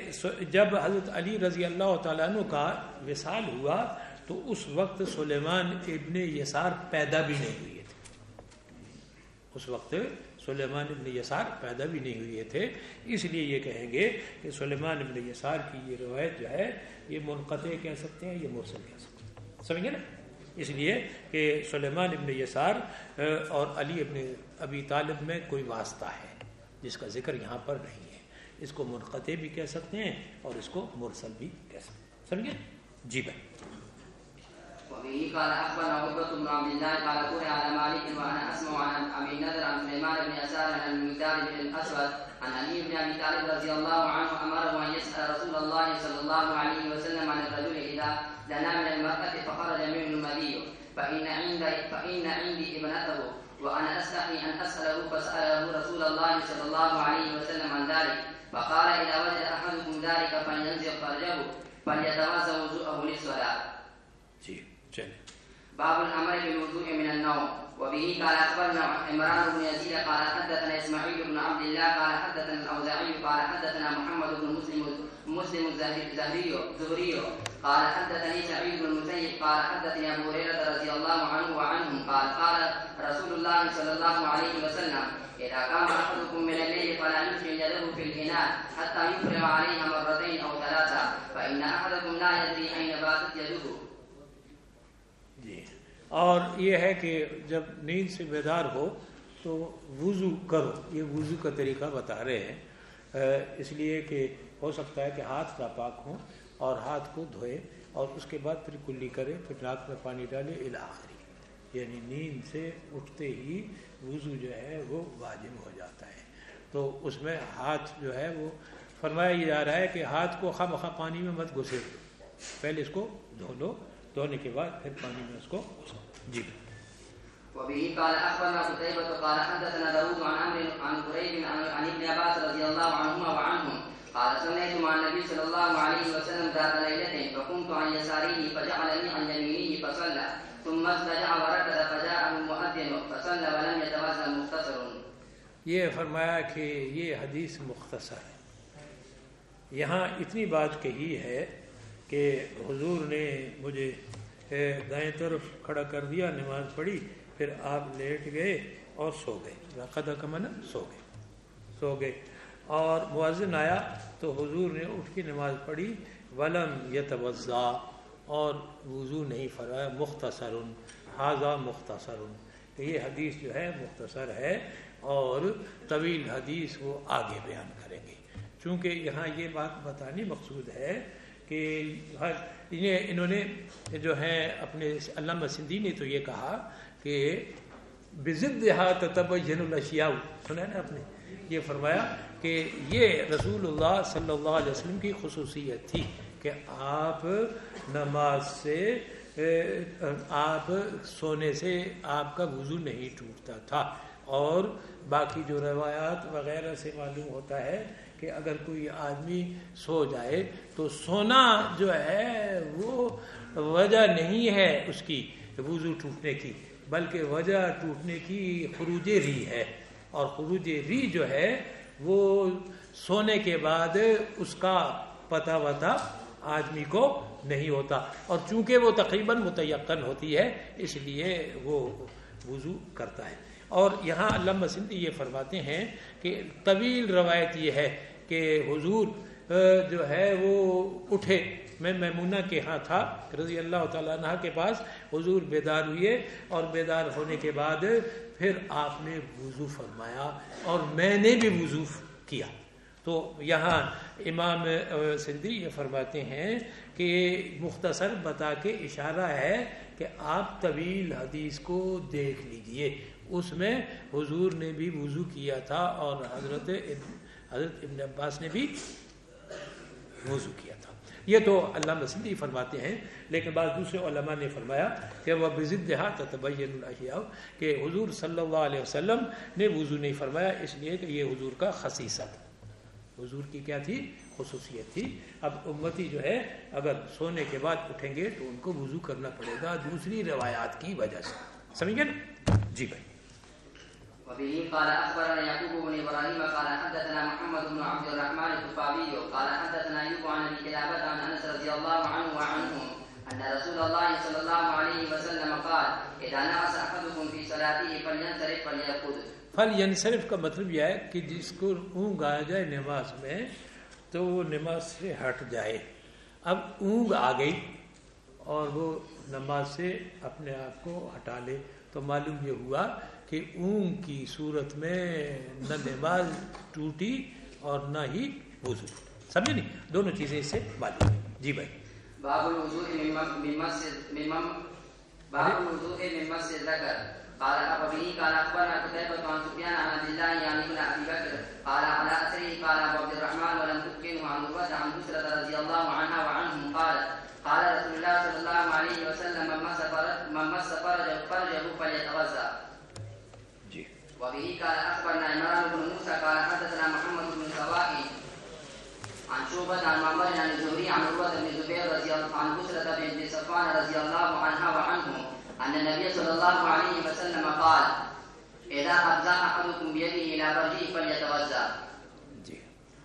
جب حضرت علی رضی اللہ تعالیٰ عنہ کا وصال ہوا، تو اس وقت سلیمان ابن یسار پیدا بھی نہیں ہوئے تھے۔ اس وقت سلیمان ابن یسار پیدا بھی نہیں ہوئے تھے۔ اس لیے یہ کہیں گے کہ سلیمان ابن یسار کی یہ روایت جو ہے، یہ منقطع کہہ سکتے ہیں، یہ مرسل کہہ سکتے ہیں۔ سمجھے نا؟ اس لیے کہ سلیمان ابن یسار اور علی ابن ابی طالب میں کوئی واسطہ ہے، جس کا ذکر یہاں پر نہیں ہے۔ اس کو منقطع بھی کہہ سکتے ہیں اور اس کو مرسل بھی کہہ سکتے ہیں۔ سمجھے؟ جی بھائی۔ وبه قال اخبرنا عقبة بن عبد الله قال قرئ على مالك وانا اسمع عن ابي النذر عن سليمان بن يسار عن المقدار بن الاسود عن علي بن ابي طالب رضي الله عنه امره ان يسال رسول الله صلى الله عليه وسلم عن الرجل اذا دنا من المرأة فخرج منه المذي فإن عندي فإن عندي ابنته وأنا أستحي أن أسأله فسأله رسول الله صلى الله عليه وسلم عن ذلك فقال إذا وجد أحدكم ذلك فلينزع فرجه فليتوازى وضوءه للصلاة. جی چلے باب الأمر بالوضوء من النوم، وبه قال أخبرنا عمران بن يزيد قال حدثنا إسماعيل بن عبد الله قال حدثنا الأوزاعي قال حدثنا محمد بن مسلم مسلم الزهري زهري قال حدثني سعيد بن المسيب قال حدثني ابو هريره رضي الله عنه وعنهم قال قال رسول الله صلى الله عليه وسلم اذا قام احدكم من الليل فلا يدخل يده في الاناء حتى يفرغ عليها مرتين او ثلاثه فان احدكم لا يدري اين باتت يده. اور یہ ہے کہ جب نیند سے بیدار ہو تو وضو کرو، یہ وضو کا طریقہ بتا رہے ہیں۔ اس لیے کہ ہو سکتا ہے کہ ہاتھ ناپاک ہوں اور ہاتھ کو دھوئے اور اس کے بعد پھر کلی کرے، پھر ناک میں پانی ڈالے الاخری یعنی نیند سے اٹھتے ہی وضو جو ہے وہ واجب ہو جاتا ہے۔ تو اس میں ہاتھ جو ہے وہ فرمایا یہ جا رہا ہے کہ ہاتھ کو خواہ مخواہ پانی میں مت گھسے پہلے اس کو دھو لو۔ دھونے کے بعد پھر پانی میں اس کو جی۔ وبه قال اخبرنا قتيبة قال حدثنا داود عن عمرو عن قريب عن ابن عباس رضي الله عنهما وعنهم قال صليت مع النبي صلى الله عليه وسلم ذات ليلة فقمت عن يساره فجعلني عن يمينه فصلى ثم استجع وركض فجاءه المؤذن فصلى ولم مختصر. یہ فرمایا کہ یہ حدیث مختصر ہے۔ یہاں اتنی بات کہی ہے کہ حضور نے مجھے دائیں طرف کھڑا کر دیا نماز پڑھی پھر آپ لیٹ گئے اور سو گئے۔ قدا کا من سو گئے۔ سو گئے۔ اور مؤذن آیا تو حضور نے اٹھ کی نماز پڑھی۔ ولم یتوضا۔ اور وضو نہیں فرمایا۔ مختصر حاضہ مختصر یہ حدیث جو ہے مختصر ہے۔ اور طویل حدیث وہ آگے بیان کریں گے۔ چونکہ یہاں یہ بات بتانی مقصود ہے کہ ہر انہوں نے جو ہے اپنے علامہ سندھی نے تو یہ کہا کہ بزد ہاتھ تبین الشیاء سنا نا آپ نے؟ یہ فرمایا کہ یہ رسول اللہ صلی اللہ علیہ وسلم کی خصوصیت تھی کہ آپ نماز سے آپ سونے سے آپ کا وضو نہیں ٹوٹتا تھا۔ اور باقی جو روایات وغیرہ سے معلوم ہوتا ہے کہ اگر کوئی آدمی سو جائے تو سونا جو ہے وہ وجہ نہیں ہے اس کی وضو ٹوٹنے کی، بلکہ وجہ ٹوٹنے کی خروج ری ہے۔ اور خروج ری جو ہے وہ سونے کے بعد اس کا پتہ وتا آدمی کو نہیں ہوتا۔ اور چونکہ وہ تقریباً متعقن ہوتی ہے، اس لیے وہ وضو کرتا ہے۔ اور یہاں علامہ سندھی یہ فرماتے ہیں کہ طویل روایت یہ ہے کہ حضور جو ہے وہ اٹھے۔ میں میمونہ کے ہاں تھا، رضی اللہ تعالیٰ عنہ کے پاس حضور بیدار ہوئے اور بیدار ہونے کے بعد پھر آپ نے وضو فرمایا اور میں نے بھی وضو کیا۔ تو یہاں امام سندھی یہ فرماتے ہیں کہ مختصر بتا کے اشارہ ہے کہ آپ طویل حدیث کو دیکھ لیجیے۔ اس میں حضور نے بھی وضو کیا تھا اور حضرت حضرت ابن عباس نے بھی وضو کیا تھا۔ یہ تو اللہ مسندی فرماتے ہیں، لیکن بعض دوسرے علماء نے فرمایا کہ وہ بزد تبین الاشیاء، کہ حضور صلی اللہ علیہ وسلم نے وضو نہیں فرمایا، اس لیے کہ یہ حضور کا خصیصت حضور کی کیا تھی؟ خصوصیت تھی۔ اب امتی جو ہے، اگر سونے کے بعد اٹھیں گے تو ان کو وضو کرنا پڑے گا دوسری روایات کی وجہ سے۔ سمجھ گئے نا؟ جی بھائی۔ وبه قال اخبرنا يعقوب بن ابراهيم قال حدثنا محمد بن عبد الرحمن الطفاوي قال حدثنا ايوب عن ابي كلابه عن انس رضي الله عنه وعنهم ان رسول الله صلى الله عليه وسلم قال اذا نعس احدكم في صلاته فلينصرف فليرقد فلينصرف کا مطلب یہ ہے کہ جس کو اونگ آ جائے نماز میں، تو وہ نماز سے ہٹ جائے۔ اب اونگ آ گئی اور وہ نماز سے اپنے آپ کو ہٹا لے۔ تو معلوم یہ ہوا کہ اونگ کی صورت میں نہ نماز ٹوٹی اور نہ ہی وضو۔ سمجھے نہیں؟ دونوں چیزیں اس سے معلوم ہیں۔ جی بھائی۔ باب الوضوء باب الوضوء من مسجد ذکر۔ قال قال قتيبة عن سفيان عن عبد الله يعني ابي بكر قال على قال ابو عبد الرحمن ولم عن عروة عن رضي الله عنها وعنهم قال قال رسول الله صلى الله عليه وسلم من مس فرجه وبه قال اخبرنا عمران بن موسى قال حدثنا محمد بن سواء عن شعبة عن معمر عن الزهري عن عروة بن الزبير رضي الله عن بسرة بنت صفوان رضي الله عنها وعنهم أن النبي صلى الله عليه وسلم قال إذا أبزى أحدكم بيده إلى فرجه فليتوزع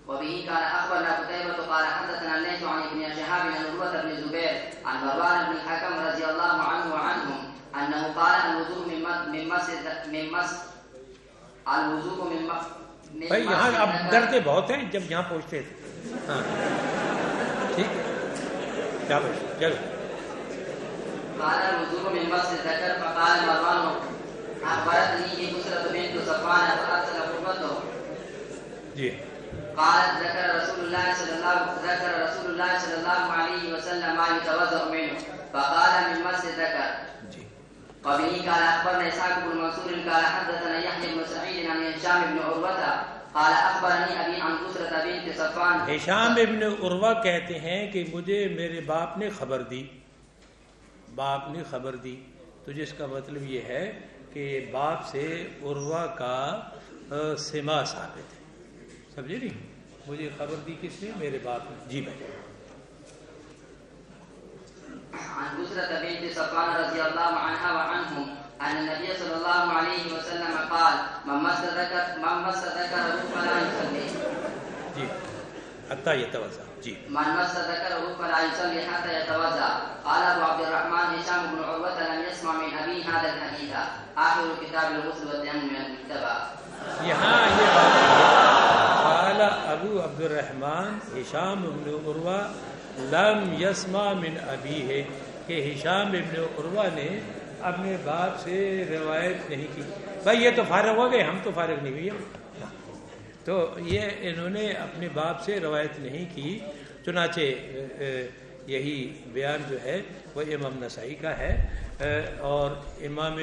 وبه قال أخبرنا قتيبة قال حدثنا الليث عن ابن شهاب عن عروة بن الزبير عن مروان بن الحكم رضي الله عنه وعنهم أنه قال الوضوء من مسجد من مسجد بھائی یہاں اب ڈرتے بہت ہیں جب یہاں پہنچتے تھے ہاں۔ ٹھیک۔ چلو چلو قال جی۔ قالت ذكر رسول الله صلى الله ذكر رسول الله صلى الله عليه وسلم ما يتوضأ منه۔ فقال من مسجد ذكر وبه قال اخبرنا اسحاق بن منصور قال حدثنا يحيى بن سعيد عن هشام بن عروه قال اخبرني ابي عن بسرة بنت صفوان. هشام ابن عروہ کہتے ہیں کہ مجھے میرے باپ نے خبر دی۔ باپ نے خبر دی۔ تو جس کا مطلب یہ ہے کہ باپ سے عروہ کا سما ثابت ہے۔ سمجھے نہیں؟ مجھے خبر دی کس نے؟ میرے باپ نے۔ جی بھائی۔ عن بسرة بنت صفوان رضي الله عنها وعنهم أن النبي صلى الله عليه وسلم قال من مس ذكر من مس ذكره فلا يصلي. جي حتى يتوضأ. جي. من مس ذكره فلا يصلي حتى يتوضأ. قال أبو عبد الرحمن هشام بن عروة لم يسمع من أبيه هذا الحديث. آخر كتاب الغسل والتيمم من المجتبى یہاں یہ ہے قال ابو عبد الرحمن ہشام ابن عروہ لم یسما من ابی ہے کہ ہشام ابن عروہ نے اپنے باپ سے روایت نہیں کی۔ بھائی، یہ تو فارغ ہو گئے، ہم تو فارغ نہیں ہوئے۔ تو یہ انہوں نے اپنے باپ سے روایت نہیں کی، چنانچہ یہی بیان جو ہے، وہ امام نسائی کا ہے۔ اور امام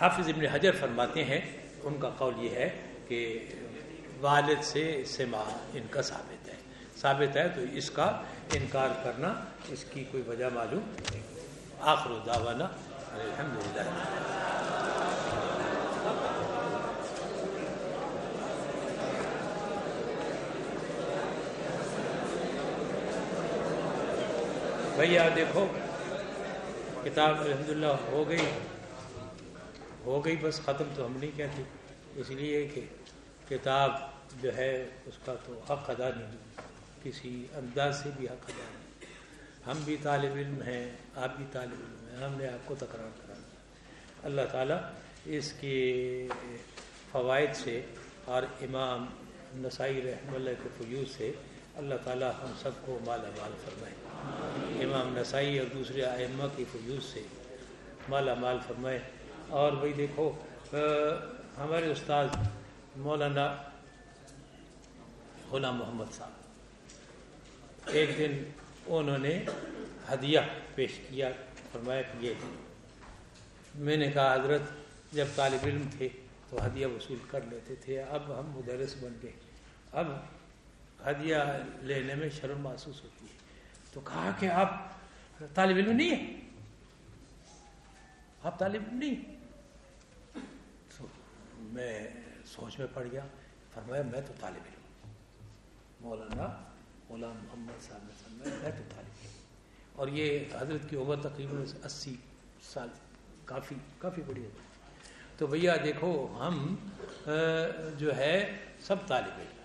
حافظ ابن حجر فرماتے ہیں، ان کا قول یہ ہے کہ والد سے سما ان کا ثابت ہے۔ ثابت ہے تو اس کا انکار کرنا اس کی کوئی وجہ معلوم نہیں۔ آخر دعوانا الحمد للہ بھیا دیکھو، کتاب الحمدللہ ہو گئی۔ ہو گئی بس ختم تو ہم نہیں کہتے۔ اس لیے کہ کتاب جو ہے، اس کا تو حق ادا نہیں۔ کسی انداز سے بھی حق ادا نہیں ہم بھی طالب علم ہیں، آپ بھی طالب علم ہیں، ہم نے آپ کو تکرار کرا۔ اللہ تعالیٰ اس کے فوائد سے اور امام نسائی رحمہ اللہ کے فیوز سے اللہ تعالیٰ ہم سب کو مالا مال فرمائے۔ امام نسائی اور دوسرے ائمہ کی فیوز سے مالا مال فرمائے۔ اور بھائی دیکھو ہمارے استاد مولانا غلام محمد صاحب۔ ایک دن انہوں نے ہدیہ پیش کیا، فرمایا کہ یہ میں نے کہا، حضرت جب طالب علم تھے تو ہدیہ وصول کر لیتے تھے، اب ہم مدرس بن گئے۔ اب ہدیہ لینے میں شرم محسوس ہوتی ہے۔ تو کہا کہ آپ طالب علم نہیں ہیں؟ آپ طالب علم نہیں تو میں سوچ میں پڑ گیا، فرمایا، میں تو طالب علم مولانا غلام محمد صاحب نے فرمایا میں تو طالب اور یہ حضرت کی عمر تقریباً اسی سال، کافی کافی بڑی ہوتی تو بھیا دیکھو، ہم جو ہے، سب طالب علم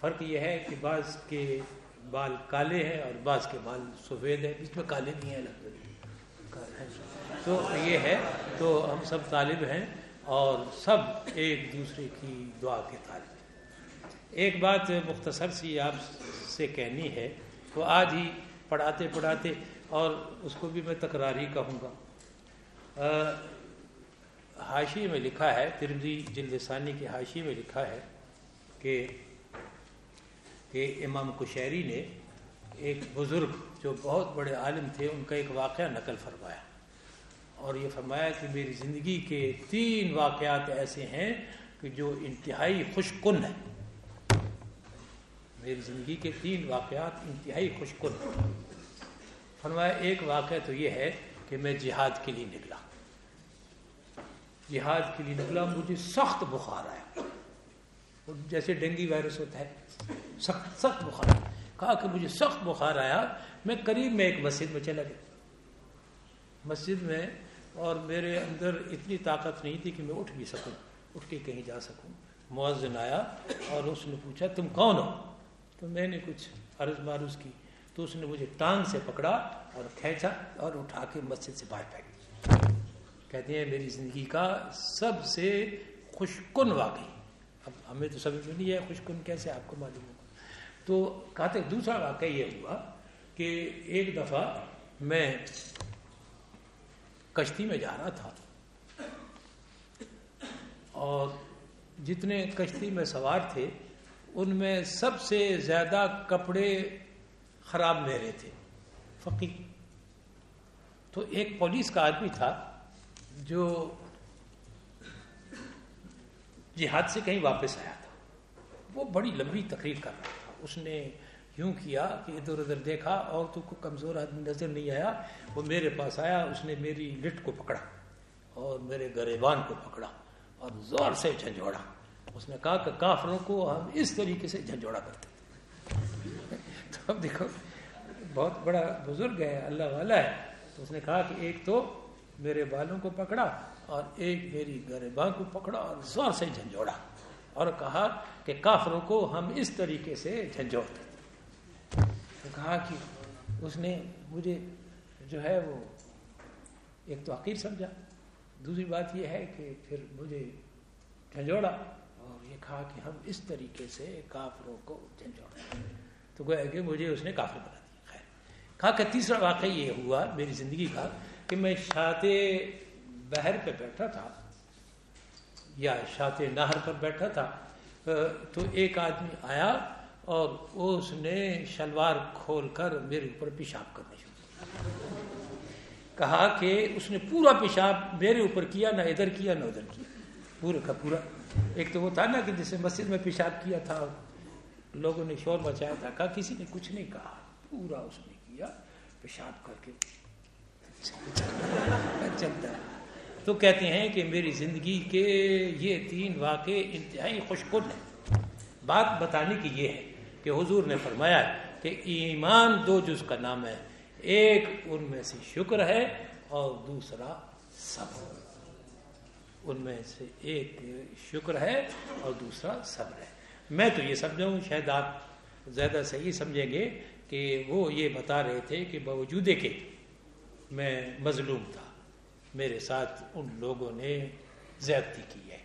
فرق یہ ہے کہ بعض کے بال کالے ہیں اور بعض کے بال سفید ہیں۔ اس میں کالے نہیں ہیں لگتے تو یہ ہے، تو ہم سب طالب ہیں اور سب ایک دوسرے کی دعا کے طالب ایک بات مختصر سی آپ سے کہنی ہے تو آج ہی پڑھاتے پڑھاتے اور اس کو بھی میں تکرار ہی کہوں گا۔ حاشی میں لکھا ہے ترمزی جلد ثانی کی حاشی میں لکھا ہے کہ کہ امام کشیری نے ایک بزرگ جو بہت بڑے عالم تھے، ان کا ایک واقعہ نقل فرمایا۔ اور یہ فرمایا کہ میری زندگی کے تین واقعات ایسے ہیں کہ جو انتہائی خوش کن ہیں۔ میری زندگی کے تین واقعات انتہائی خوش کن فرمایا، ایک واقعہ تو یہ ہے کہ میں جہاد کے لیے نکلا۔ جہاد کے لیے نکلا، مجھے سخت بخار آیا۔ جیسے ڈینگی وائرس ہوتا ہے، سخت سخت بخار کہا کہ مجھے سخت بخار آیا، میں قریب میں ایک مسجد میں چلا گیا۔ مسجد میں اور میرے اندر اتنی طاقت نہیں تھی کہ میں اٹھ بھی سکوں، اٹھ کے کہیں جا سکوں۔ مؤذن آیا اور اس نے پوچھا، تم کون ہو؟ تو میں نے کچھ عرض معروض کی تو اس نے مجھے ٹانگ سے پکڑا اور کھینچا اور اٹھا کے مسجد سے باہر پھینک کہتے ہیں میری زندگی کا سب سے خوش کن واقعی اب ہمیں تو سمجھ میں نہیں ہے خوش کن کیسے آپ کو معلوم ہوگا۔ تو کہتے دوسرا واقعہ یہ ہوا کہ ایک دفعہ میں کشتی میں جا رہا تھا اور جتنے کشتی میں سوار تھے ان میں سب سے زیادہ کپڑے خراب میرے تھے۔ فقی تو ایک پولیس کا آدمی تھا جو جہاد سے کہیں واپس آیا تھا۔ وہ بڑی لمبی تقریر کر رہا تھا۔ اس نے یوں کیا کہ ادھر ادھر دیکھا اور تو کوئی کمزور آدمی نظر نہیں آیا۔ وہ میرے پاس آیا، اس نے میری لٹ کو پکڑا اور میرے گریبان کو پکڑا اور زور سے جھنجھوڑا۔ اس نے کہا کہ کافروں کو ہم اس طریقے سے جھنجھوڑا کرتے تو اب دیکھو، بہت بڑا بزرگ ہے، اللہ والا ہے۔ تو اس نے کہا کہ ایک تو میرے بالوں کو پکڑا اور ایک میری گریبان کو پکڑا اور زور سے جھنجھوڑا اور کہا کہ کافروں کو ہم اس طریقے سے جھنجھوڑتے تو کہا کہ اس نے مجھے جو ہے وہ ایک تو عقیر سمجھا۔ دوسری بات یہ ہے کہ پھر مجھے جھنجھوڑا۔ اور یہ کہا کہ ہم اس طریقے سے کافروں کو جھنجھوڑا تو گویا کہ مجھے اس نے کافر بنا دیا۔ خیر۔ کہا کہ تیسرا واقعہ یہ ہوا میری زندگی کا کہ میں شاط بحر پہ بیٹھا تھا یا شاط نہر پر بیٹھا تھا۔ تو ایک آدمی آیا اور اس نے شلوار کھول کر میرے اوپر پیشاب کرنے شروع کہا کہ اس نے پورا پیشاب میرے اوپر کیا، نہ ادھر کیا، نہ ادھر کیا۔ پورا کا پورا۔ ایک تو وہ تھا نا کہ جسے مسجد میں پیشاب کیا تھا، لوگوں نے شور مچایا تھا، کہا کسی نے کچھ نہیں کہا، پورا اس نے کیا، پیشاب کر کے۔ چلتا۔ تو کہتے ہیں کہ میری زندگی کے یہ تین واقع انتہائی خوش کن ہیں۔ بات بتانے کی یہ ہے کہ حضور نے فرمایا کہ ایمان دو جز کا نام ہے، ایک ان میں سے شکر ہے اور دوسرا صبر۔ ان میں سے ایک شکر ہے اور دوسرا صبر ہے۔ میں تو یہ سمجھوں شاید آپ زیادہ صحیح سمجھیں گے کہ وہ یہ بتا رہے تھے کہ باوجود کے میں مظلوم تھا۔ میرے ساتھ ان لوگوں نے زیادتی کی ہے،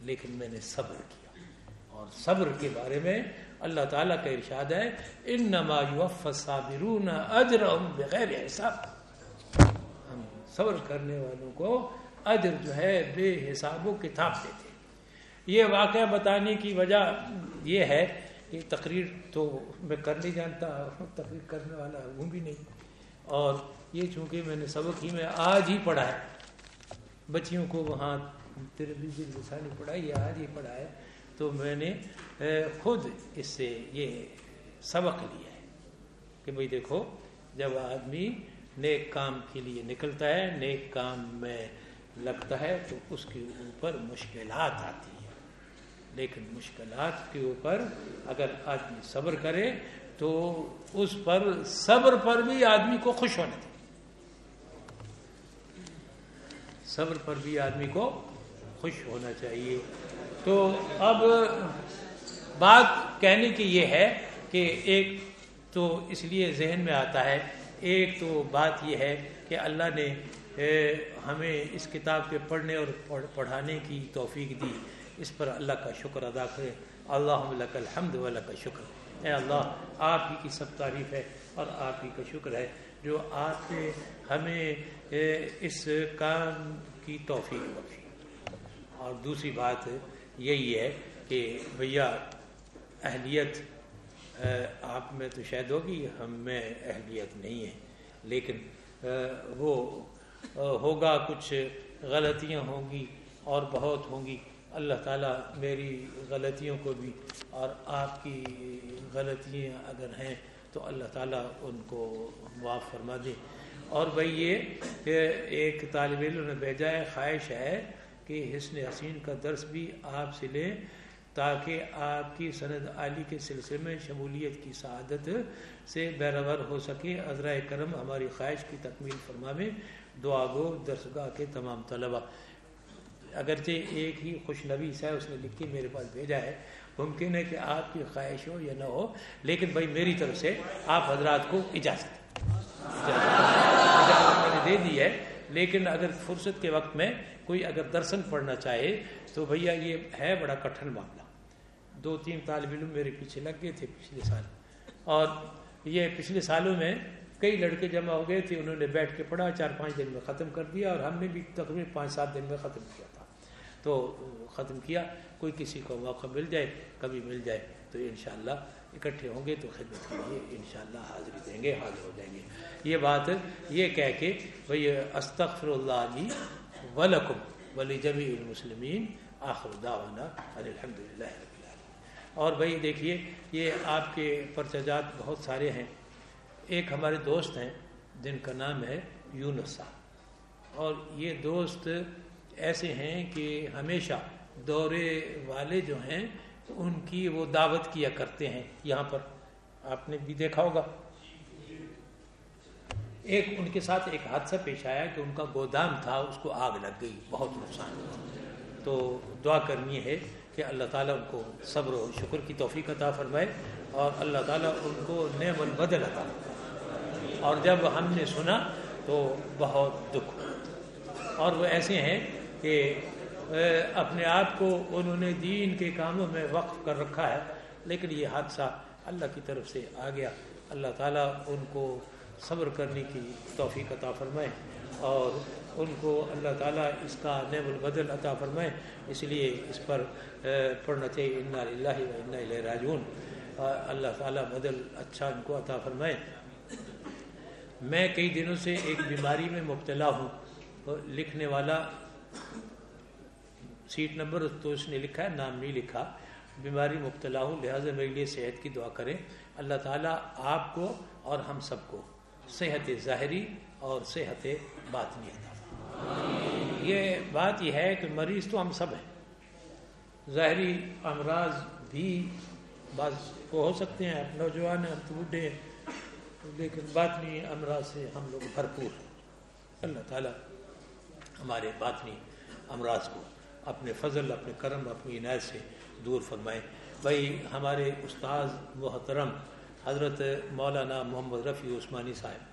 لیکن میں نے صبر کیا۔ اور صبر کے بارے میں اللہ تعالیٰ کا ارشاد ہے ان نما صابرون اجر بغیر حساب۔ ہم صبر کرنے والوں کو اجر جو ہے بے حساب و کتاب دیتے یہ واقعہ بتانے کی وجہ یہ ہے کہ تقریر تو میں کر نہیں جانتا، تقریر کرنے والا ہوں بھی نہیں۔ اور یہ چونکہ میں نے سبق ہی میں آج ہی پڑھا ہے۔ بچیوں کو وہاں تیرے لسانی پڑھائی ہے آج ہی پڑھا ہے۔ تو میں نے خود اس سے یہ سبق لیا ہے کہ بھائی دیکھو، جب آدمی نیک کام کے لیے نکلتا ہے، نیک کام میں لگتا ہے تو اس کے اوپر مشکلات آتی ہیں۔ لیکن مشکلات کے اوپر اگر آدمی صبر کرے تو اس پر صبر پر بھی آدمی کو خوش ہونا چاہیے صبر پر بھی آدمی کو خوش ہونا چاہیے۔ تو اب بات کہنے کی یہ ہے کہ ایک تو اس لیے ذہن میں آتا ہے، ایک تو بات یہ ہے کہ اللہ نے ہمیں اس کتاب کے پڑھنے اور پڑھانے کی توفیق دی۔ اس پر اللہ کا شکر ادا کرے۔ اللہ لک الحمد اللہ کا شکر۔ اے اللہ، آپ ہی کی سب تعریف ہے اور آپ ہی کا شکر ہے جو آپ نے ہمیں اس کام کی توفیق بخشی۔ اور دوسری بات یہی ہے کہ بھیا، اہلیت آپ میں تو شاید ہوگی، ہم میں اہلیت نہیں ہے۔ لیکن وہ ہوگا، کچھ غلطیاں ہوں گی اور بہت ہوں گی۔ اللہ تعالیٰ میری غلطیوں کو بھی اور آپ کی غلطیاں اگر ہیں تو اللہ تعالیٰ ان کو معاف فرما دے۔ اور بھائی یہ کہ ایک طالب علم نے بھیجا ہے، خواہش ہے کہ حسن حسین کا درس بھی آپ سے لیں تاکہ آپ کی سند عالی کے سلسلے میں شمولیت کی سعادت سے بیرور ہو سکے۔ عذرا کرم ہماری خواہش کی تکمیل فرما میں۔ دعا گو درسگاہ کے تمام طلبا اگرچہ ایک ہی خوش نویس ہے، اس نے لکھ کے میرے پاس بھیجا ہے۔ ممکن ہے کہ آپ کی خواہش ہو یا نہ ہو، لیکن بھائی میری طرف سے آپ حضرات کو اجازت۔ اجازت میں نے دے دی ہے، لیکن اگر فرصت کے وقت میں کوئی اگر درسن پڑھنا چاہے، تو بھیا یہ ہے بڑا کٹھن معاملہ۔ دو تین طالب علم میرے پیچھے لگ گئے تھے پچھلے سال۔ اور یہ پچھلے سالوں میں کئی لڑکے جمع ہو گئے تھے، انہوں نے بیٹھ کے پڑھا، چار پانچ دن میں ختم کر دیا اور ہم نے بھی تقریباً پانچ سات دن میں ختم کیا تھا۔ تو ختم کیا، کوئی کسی کو موقع مل جائے، کبھی مل جائے تو انشاءاللہ اکٹھے ہوں گے تو خدمت کے لیے انشاءاللہ حاضری دیں گے، حاضر ہو جائیں گے۔ یہ بات یہ کہہ کے بھائی استغفر اللہ علی ولکم ولی جمی المسلمین، آخر دعوانا الحمد للہ اور بھائی دیکھیے، یہ آپ کے پرچجات بہت سارے ہیں۔ ایک ہمارے دوست ہیں، جن کا نام ہے یونسا اور یہ دوست ایسے ہیں کہ ہمیشہ دورے والے جو ہیں، ان کی وہ دعوت کیا کرتے ہیں۔ یہاں پر آپ نے بھی دیکھا ہوگا۔ ایک ان کے ساتھ ایک حادثہ پیش آیا کہ ان کا گودام تھا، اس کو آگ لگ گئی، بہت نقصان۔ تو دعا کرنی ہے کہ اللہ تعالیٰ ان کو صبر و شکر کی توفیق عطا فرمائے اور اللہ تعالیٰ ان کو نعم البدل عطا اور جب ہم نے سنا تو بہت دکھ اور وہ ایسے ہیں کہ اپنے آپ کو انہوں نے دین کے کاموں میں وقف کر رکھا ہے، لیکن یہ حادثہ اللہ کی طرف سے آ گیا۔ اللہ تعالیٰ ان کو صبر کرنے کی توفیق عطا فرمائے اور ان کو اللہ تعالیٰ اس کا نعم البدل عطا فرمائے۔ اس لیے اس پر پڑھنا چاہیے، انا اللہ و انا راجون اللہ تعالیٰ بدل اچھا ان کو عطا فرمائے۔ میں کئی دنوں سے ایک بیماری میں مبتلا ہوں لکھنے والا سیٹ نمبر تو اس نے لکھا ہے، نام نہیں لکھا۔ بیماری مبتلا ہوں، لہٰذا میرے لیے صحت کی دعا کریں۔ اللہ تعالیٰ آپ کو اور ہم سب کو صحت ظاہری اور صحت باطنی عطا یہ بات یہ ہے کہ مریض تو ہم سب ہیں۔ ظاہری امراض بھی بعض کو ہو سکتے ہیں، نوجوان ہیں ہم تو بوڑھے ہیں۔ لیکن باطنی امراض سے ہم لوگ بھرپور ہیں۔ اللہ تعالیٰ ہمارے باطنی امراض کو اپنے فضل، اپنے کرم، اپنی عنایت سے دور فرمائیں بھائی، ہمارے استاذ محترم حضرت مولانا محمد رفیع عثمانی صاحب،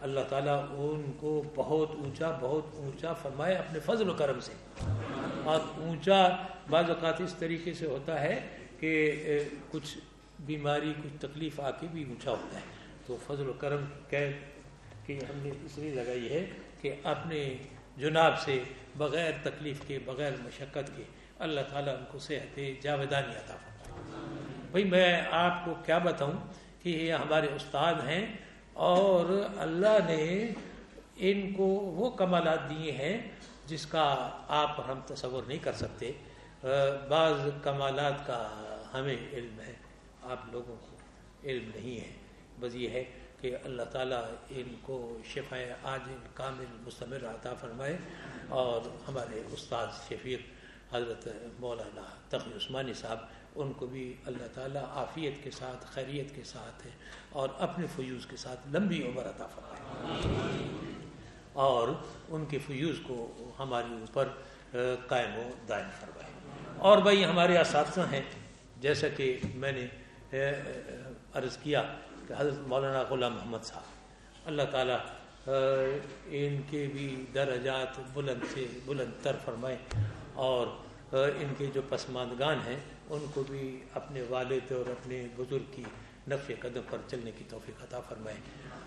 اللہ تعالیٰ ان کو بہت اونچا بہت اونچا فرمائے اپنے فضل و کرم سے۔ اور اونچا بعض اوقات اس طریقے سے ہوتا ہے کہ کچھ بیماری، کچھ تکلیف آ کے بھی اونچا ہوتا ہے۔ تو فضل و کرم کہہ کہ ہم نے اس لیے لگائی ہے کہ اپنے جناب سے بغیر تکلیف کے، بغیر مشقت کے اللہ تعالیٰ ان کو صحت جاویدانی عطا فرمائے۔ بھائی میں آپ کو کیا بتاؤں کہ یہ ہمارے استاد ہیں اور اللہ نے ان کو وہ کمالات دیے ہیں جس کا آپ ہم تصور نہیں کر سکتے۔ بعض کمالات کا ہمیں علم ہے۔ آپ لوگوں کو علم نہیں ہے۔ بس یہ ہے کہ اللہ تعالیٰ ان کو شفا آج کامل مستمر عطا فرمائے اور ہمارے استاد شفیق حضرت مولانا تقی عثمانی صاحب، ان کو بھی اللہ تعالیٰ عافیت کے ساتھ، خیریت کے ساتھ اور اپنے فیوز کے ساتھ لمبی عمر عطا فرمائے۔ اور ان کے فیوز کو ہمارے اوپر قائم و دائم فرمائے۔ اور بھائی، ہمارے اساتذہ ہیں، جیسا کہ میں نے عرض کیا کہ حضرت مولانا غلام محمد صاحب۔ اللہ تعالیٰ ان کے بھی درجات بلند سے بلند تر فرمائے اور ان کے جو پسماندگان ہیں، ان کو بھی اپنے والد اور اپنے بزرگ کی نقش قدم پر چلنے کی توفیق عطا فرمائے۔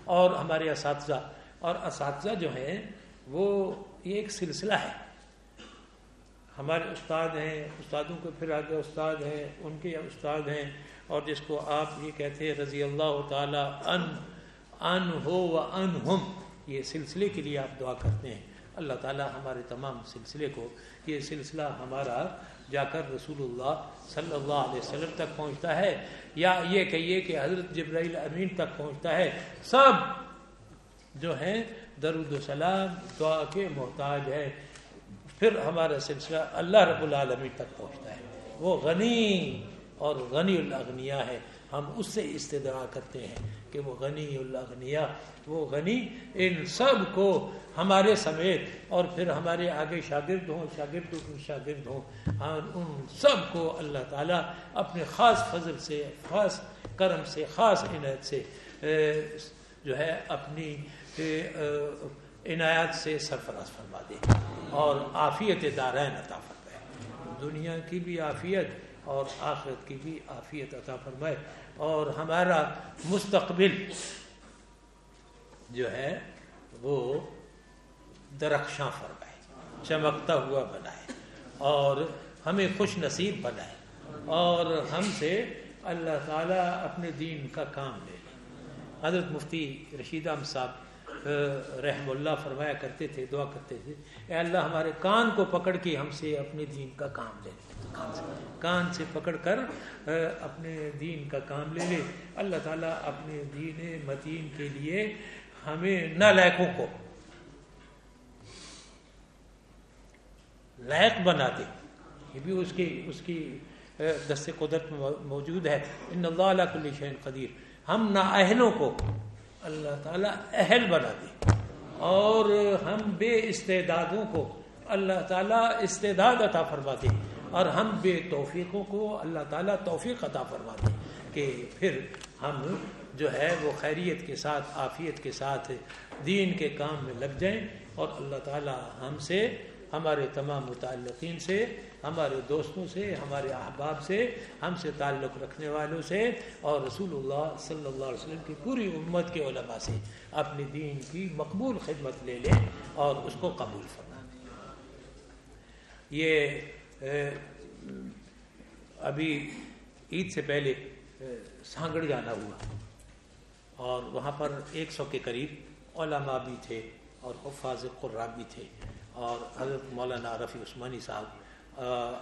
اور ہمارے اساتذہ، اور اساتذہ جو ہیں، وہ یہ ایک سلسلہ ہے۔ ہمارے استاد ہیں، استادوں کو پھر آگے استاد ہیں، ان کے استاد ہیں اور جس کو آپ یہ کہتے ہیں رضی اللہ تعالیٰ ان ان ہو و ان ہم، یہ سلسلے کے لیے آپ دعا کرتے ہیں۔ اللہ تعالیٰ ہمارے تمام سلسلے کو، یہ سلسلہ ہمارا جا کر رسول اللہ صلی اللہ علیہ وسلم تک پہنچتا ہے۔ یا یہ کہیے کہ حضرت جبرائیل امین تک پہنچتا ہے۔ سب جو ہیں درود و سلام، دعا کے محتاج ہے پھر ہمارا سلسلہ اللہ رب العالمین تک پہنچتا ہے۔ وہ غنی اور غنی الاغنیا ہے۔ ہم اس سے استدعا کرتے ہیں کہ وہ غنی الاغنیا وہ غنی ان سب کو ہمارے سمیت اور پھر ہمارے آگے شاگرد ہوں شاگرد شاگرد ہوں۔ اور ان سب کو اللہ تعالیٰ اپنے خاص فضل سے، خاص کرم سے، خاص عنایت سے جو ہے، اپنی عنایات سے سرفراز فرما دے اور عافیت دارین عطا فرمائے۔ دنیا کی بھی عافیت اور آخرت کی بھی عافیت عطا فرمائے اور ہمارا مستقبل جو ہے وہ درخشاں فرمائے، چمکتا ہوا بنائے اور ہمیں خوش نصیب بنائے اور ہم سے اللہ تعالیٰ اپنے دین کا کام لے لے۔ حضرت مفتی رشید احمد صاحب رحم اللہ فرمایا کرتے تھے، دعا کرتے تھے، اے اللہ ہمارے کان کو پکڑ کے ہم سے اپنے دین کا کام لے لے۔ کان سے پکڑ کر اپنے دین کا کام لے لے۔ اللہ تعالیٰ اپنے دین متین کے لیے ہمیں نہ لائقوں کو لائق بنا دے۔ یہ بھی اس کی اس کی دست قدرت میں موجود ہے۔ ان اللہ علیہ کل شین قدیر۔ ہم نہ اہلوں کو اللہ تعالیٰ اہل بنا دے۔ اور ہم بے استعدادوں کو اللہ تعالیٰ استعداد عطا فرما دے۔ اور ہم بے توفیقوں کو اللہ تعالیٰ توفیق عطا فرما دے کہ پھر ہم جو ہے وہ خیریت کے ساتھ، عافیت کے ساتھ دین کے کام میں لگ جائیں اور اللہ تعالی ہم سے، ہمارے تمام متعلقین سے، ہمارے دوستوں سے، ہمارے احباب سے، ہم سے تعلق رکھنے والوں سے اور رسول اللہ صلی اللہ علیہ وسلم کی پوری امت کے علماء سے اپنی دین کی مقبول خدمت لے لیں اور اس کو قبول فرما یہ ابھی عید سے پہلے سانگڑ جانا ہوا۔ اور وہاں پر ایک سو کے قریب علماء بھی تھے اور حفاظ قرآن بھی تھے۔ اور حضرت مولانا رفیع عثمانی صاحب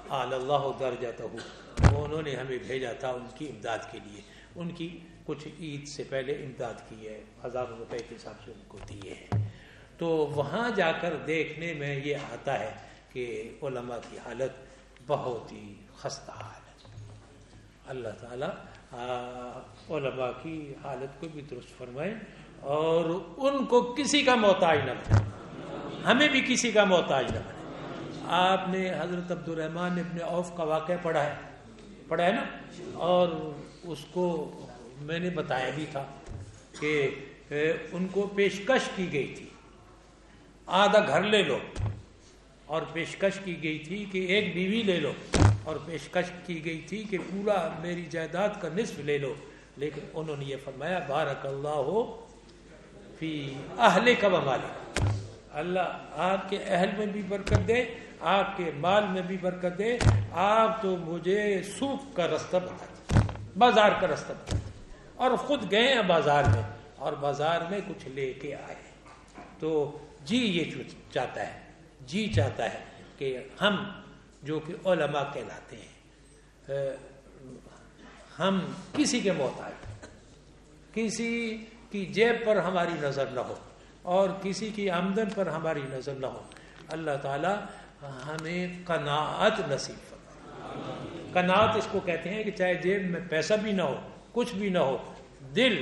آل اللہ درجہ وہ انہوں نے ہمیں بھیجا تھا ان کی امداد کے لیے۔ ان کی کچھ عید سے پہلے امداد کی ہے، ہزاروں روپے کے حساب سے ان کو دیے ہیں۔ تو وہاں جا کر دیکھنے میں یہ آتا ہے کہ علماء کی حالت بہت ہی خستہ حالت اللہ تعالیٰ علماء کی حالت کو بھی درست فرمائے اور ان کو کسی کا محتاج نہ بنے۔ ہمیں بھی کسی کا محتاج نہ بنے۔ آپ نے حضرت عبد الرحمان ابن عوف کا واقعہ پڑھا ہے۔ پڑھا ہے نا؟ اور اس کو میں نے بتایا بھی تھا کہ ان کو پیشکش کی گئی تھی۔ آدھا گھر لے لو۔ اور پیشکش کی گئی تھی کہ ایک بیوی لے لو، اور پیشکش کی گئی تھی کہ پورا میری جائیداد کا نصف لے لو۔ لیکن انہوں نے یہ فرمایا، بارک اللہ ہو فی اہل کا مالک۔ اللہ آپ کے اہل میں بھی برکت دے، آپ کے مال میں بھی برکت دے۔ آپ تو مجھے سوکھ کا رستہ بتا بازار کا رستہ بتا اور خود گئے ہیں بازار میں، اور بازار میں کچھ لے کے آئے۔ تو جی یہ چاہتا ہے۔ جی چاہتا ہے کہ ہم جو کہ علماء کہلاتے ہیں ہم کسی کے محتاج کسی کی جیب پر ہماری نظر نہ ہو اور کسی کی آمدن پر ہماری نظر نہ ہو۔ اللہ تعالی ہمیں قناعت نصیب قناعت اس کو کہتے ہیں کہ چاہے جیب میں پیسہ بھی نہ ہو، کچھ بھی نہ ہو، دل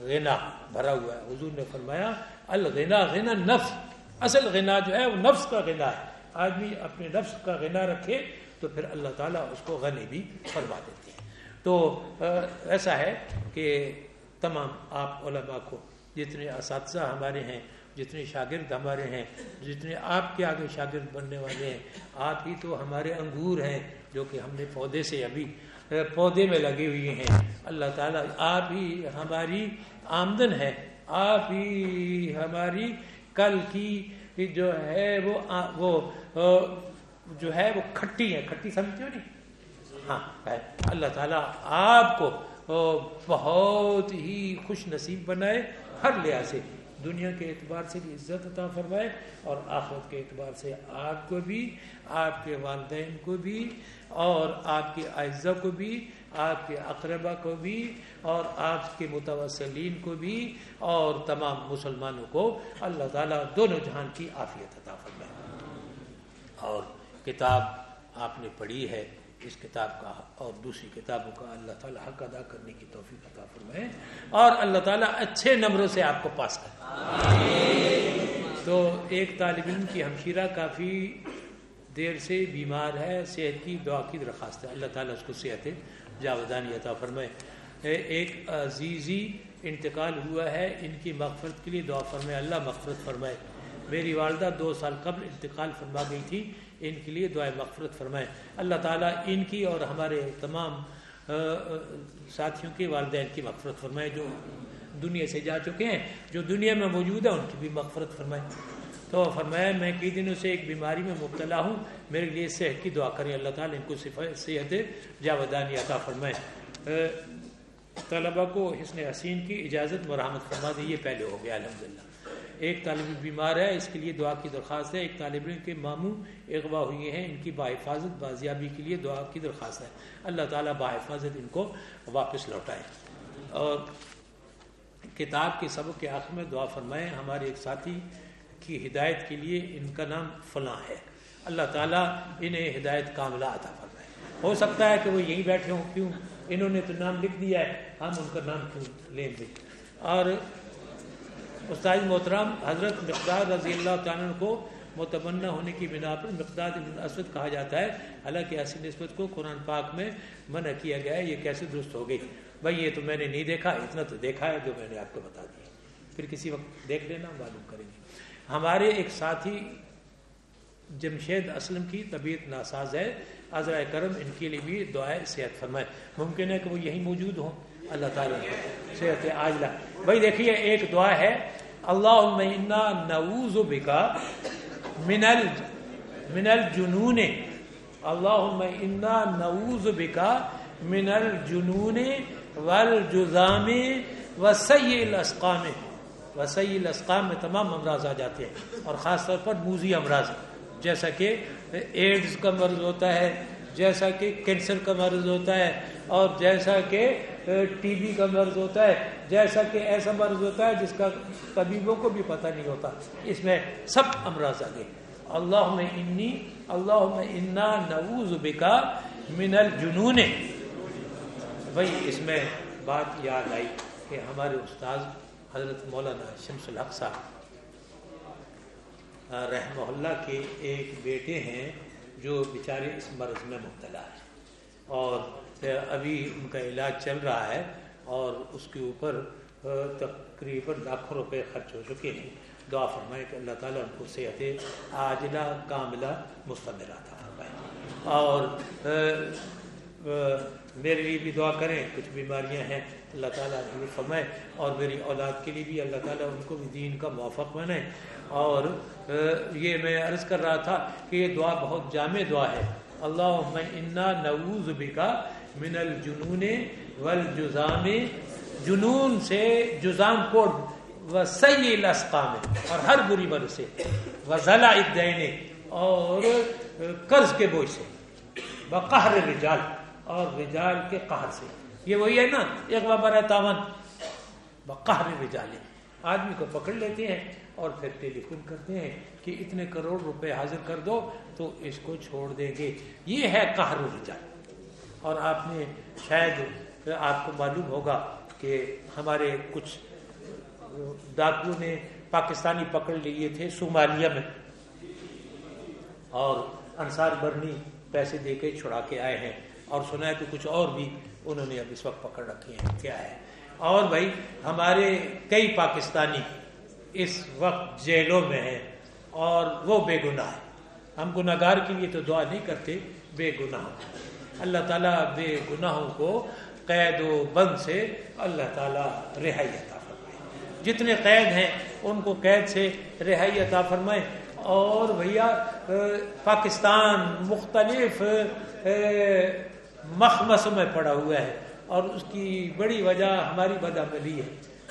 غنا بھرا ہوا ہے۔ حضور نے فرمایا الغنا غنا نفس اصل غنا جو ہے وہ نفس کا غنا ہے۔ آدمی اپنے نفس کا غنا رکھے تو پھر اللہ تعالیٰ اس کو غنی بھی فرما دیتے ہیں۔ تو ایسا ہے کہ تمام آپ علماء کو جتنے اساتذہ ہمارے ہیں، جتنے شاگرد ہمارے ہیں، جتنے آپ کے آگے شاگرد بننے والے ہیں، آپ ہی تو ہمارے انگور ہیں جو کہ ہم نے پودے سے ابھی پودے میں لگے ہوئے ہیں۔ اللہ تعالیٰ آپ ہی ہماری آمدن ہے۔ آپ ہی ہماری کل کی جو ہے وہ وہ جو ہے وہ کھٹی ہے کھٹی سمجھتے ہو نہیں؟ ہاں اللہ تعالیٰ آپ کو بہت ہی خوش نصیب بنائے ہر لحاظ سے۔ دنیا کے اعتبار سے بھی عزت عطا فرمائے اور آخرت کے اعتبار سے آپ کو بھی، آپ کے والدین کو بھی اور آپ کے اعزہ کو بھی آپ کے اقربا کو بھی اور آپ کے متوسلین کو بھی اور تمام مسلمانوں کو اللہ تعالیٰ دونوں جہان کی عافیت عطا فرمائے۔ اور کتاب آپ نے پڑھی ہے، اس کتاب کا اور دوسری کتابوں کا اللہ تعالیٰ حق ادا کرنے کی توفیق عطا فرمائے۔ اور اللہ تعالیٰ اچھے نمبروں سے آپ کو پاس کر تو ایک طالب علم کی ہمشیرہ کافی دیر سے بیمار ہے، صحت کی دعا کی درخواست ہے۔ اللہ تعالیٰ اس کو صحت جاودانی عطا فرمائے۔ ایک عزیزی انتقال ہوا ہے، ان کی مغفرت کے لیے دعا فرمائے۔ اللہ مغفرت فرمائے۔ میری والدہ دو سال قبل انتقال فرما گئی تھی، ان کے لیے دعائیں مغفرت فرمائے۔ اللہ تعالیٰ ان کی اور ہمارے تمام ساتھیوں کے والدین کی مغفرت فرمائے۔ جو دنیا سے جا چکے ہیں، جو دنیا میں موجود ہے ان کی بھی مغفرت فرمائے۔ تو فرمایا، میں کئی دنوں سے ایک بیماری میں مبتلا ہوں، میرے لیے صحت کی دعا کریں، اللہ تعالیٰ ان کو صحت جاودانی عطا فرمائے۔ طلبا کو حسن حسین کی اجازت مرحمت فرما دی، یہ پہلے ہو گیا، الحمدللہ۔ ایک طالب بیمار ہے، اس کے لیے دعا کی درخواست ہے۔ ایک طالب علم کے ماموں اغوا ہوئے ہیں، ان کی باحفاظت بازیابی کے لیے دعا کی درخواست ہے۔ اللہ تعالیٰ باحفاظت ان کو واپس لوٹائے۔ اور کتاب کے سبق کے آخر میں دعا فرمائے، ہمارے ایک ساتھی کی ہدایت کے لیے ان کا نام فلاں ہے۔ اللہ تعالیٰ انہیں ہدایت کاملہ عطا فرمائے۔ ہو سکتا ہے کہ وہ یہیں بیٹھے ہوں، کیوں؟ انہوں نے تو نام لکھ دیا ہے، ہم ان کا نام کیوں لیں گے؟ اور استاد محترم، حضرت مقدار رضی اللہ تعالیٰ کو متمنہ ہونے کی بنا پر مقداد ابن اسود کہا جاتا ہے۔ حالانکہ ایسی نسبت کو قرآن پاک میں منع کیا گیا ہے، یہ کیسے درست ہو گئی؟ بھائی، یہ تو میں نے نہیں دیکھا، اتنا تو دیکھا ہے جو میں نے آپ کو بتا دیا۔ پھر کسی وقت دیکھ لینا، معلوم کریں گے۔ ہمارے ایک ساتھی جمشید اسلم کی طبیعت ناساز ہے۔ عذرا کرم ان کے لیے بھی دعائیں صحت فرمائے۔ ممکن ہے کہ وہ یہیں موجود ہوں۔ اللہ تعالیٰ صحت عاجلہ۔ بھائی دیکھیے، ایک دعا ہے اللہ نعوذ بکا من ال من الجنون اللہ انا نعوذ بکا من الجنون والجزام وسیع الاسقام۔ وسیع الاسقام میں تمام امراض آ جاتے ہیں اور خاص طور پر موزی امراض جیسا کہ ایڈز کا مرض ہوتا ہے، جیسا کہ کینسر کا مرض ہوتا ہے، اور جیسا کہ ٹی بی کا مرض ہوتا ہے، جیسا کہ ایسا مرض ہوتا ہے جس کا طبیبوں کو بھی پتہ نہیں ہوتا۔ اس میں سب امراض آگے۔ اللہ میں انی اللہ میں انا نوز بکا من الجنون۔ بھائی اس میں بات یاد آئی کہ ہمارے استاذ حضرت مولانا شمس الحق صاحب رحمہ اللہ کے ایک بیٹے ہیں جو بیچارے اس مرض میں مبتلا ہے اور ابھی ان کا علاج چل رہا ہے اور اس کے اوپر تقریباً لاکھوں روپے خرچ ہو چکے ہیں۔ دعا فرمائے کہ اللہ تعالیٰ ان کو صحت عاجلہ کاملہ مستمرہ تھا فرمائے۔ اور میرے لیے بھی دعا کریں۔ کچھ بیماریاں ہیں۔ اللہ تعالیٰ دور فرمائے اور میری اولاد کے لیے بھی اللہ تعالیٰ ان کو بھی دین کا موافق بنائے اور یہ میں عرض کر رہا تھا کہ یہ دعا بہت جامع دعا ہے۔ اللہ انا نعوذ بکا من الجنون والجزام، جنون سے جزام کوڈ و سی الاسقام اور ہر بری بر سے، وزلا الدین اور قرض کے بوجھ سے بقہر رجال اور رجال کے قہر سے۔ یہ وہی ہے نا، ایک بابر تاون بقہر رجال آدمی کو پکڑ لیتے ہیں اور پھر ٹیلی فون کرتے ہیں کہ اتنے کروڑ روپے حاضر کر دو تو اس کو چھوڑ دیں گے۔ یہ ہے قہر رجال اور آپ نے شاید آپ کو معلوم ہوگا کہ ہمارے کچھ ڈاکو نے پاکستانی پکڑ لیے تھے صومالیہ میں۔ اور انصار برنی پیسے دے کے چھڑا کے آئے ہیں۔ اور سنا ہے کہ کچھ اور بھی انہوں نے اب اس وقت پکڑ رکھے ہیں۔ کیا ہے؟ اور بھائی، ہمارے کئی پاکستانی اس وقت جیلوں میں ہیں اور وہ بے گناہ ہم گناہ گار کے لیے تو دعا نہیں کرتے، بے گناہ۔ اللہ تعالیٰ بے گناہوں کو قید و بند سے اللہ تعالیٰ رہائی عطا فرمائے۔ جتنے قید ہیں، ان کو قید سے رہائی عطا فرمائے۔ اور بھیا، پاکستان مختلف مخمس میں پڑا ہوا ہے اور اس کی بڑی وجہ ہماری بدعملی ہے،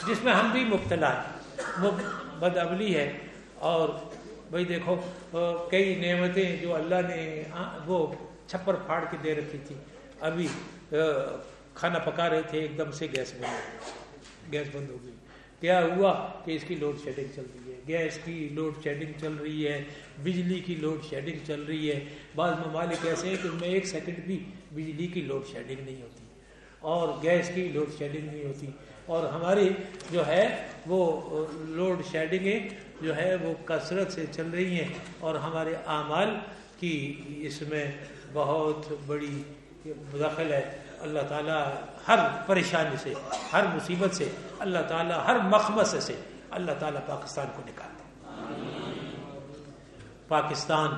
جس میں ہم بھی مبتلا ہیں۔ بدعملی ہے اور بھائی دیکھو کئی نعمتیں جو اللہ نے وہ چھپر پھاڑ کے دے رکھی تھی۔ ابھی کھانا پکا رہے تھے، ایک دم سے گیس بند گیس بند ہو گئی۔ کیا ہوا کہ اس کی لوڈ شیڈنگ چل رہی ہے؟ گیس کی لوڈ شیڈنگ چل رہی ہے، بجلی کی لوڈ شیڈنگ چل رہی ہے۔ بعض ممالک ایسے ہیں کہ ان میں ایک سیکنڈ بھی بجلی کی لوڈ شیڈنگ نہیں ہوتی اور گیس کی لوڈ شیڈنگ نہیں ہوتی اور ہماری جو ہے وہ لوڈ شیڈنگیں جو ہے وہ کثرت سے چل رہی ہیں اور ہمارے اعمال کی اس میں بہت بڑی دخل ہے۔ اللہ تعالیٰ ہر پریشانی سے، ہر مصیبت سے، اللہ تعالیٰ ہر مخمس سے اللہ تعالیٰ پاکستان کو نکالتے پاکستان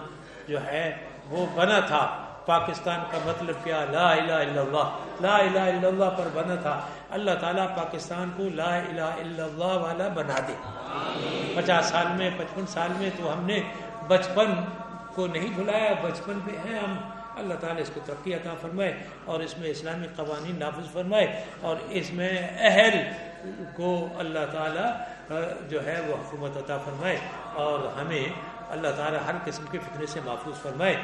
جو ہے وہ بنا تھا۔ پاکستان کا مطلب کیا؟ لا الہ الا اللہ. لا الہ الا اللہ پر بنا تھا. اللہ تعالیٰ پاکستان کو لا الہ الا اللہ والا بنا دے. پچاس سال میں، پچپن سال میں تو ہم نے بچپن کو نہیں بھلایا، بچپن پہ ہیں ہم. اللہ تعالیٰ اس کو ترقی عطا فرمائے اور اس میں اسلامی قوانین نافذ فرمائے اور اس میں اہل کو اللہ تعالیٰ جو ہے وہ حکومت عطا فرمائے اور ہمیں اللہ تعالیٰ ہر قسم کے فتنے سے محفوظ فرمائے۔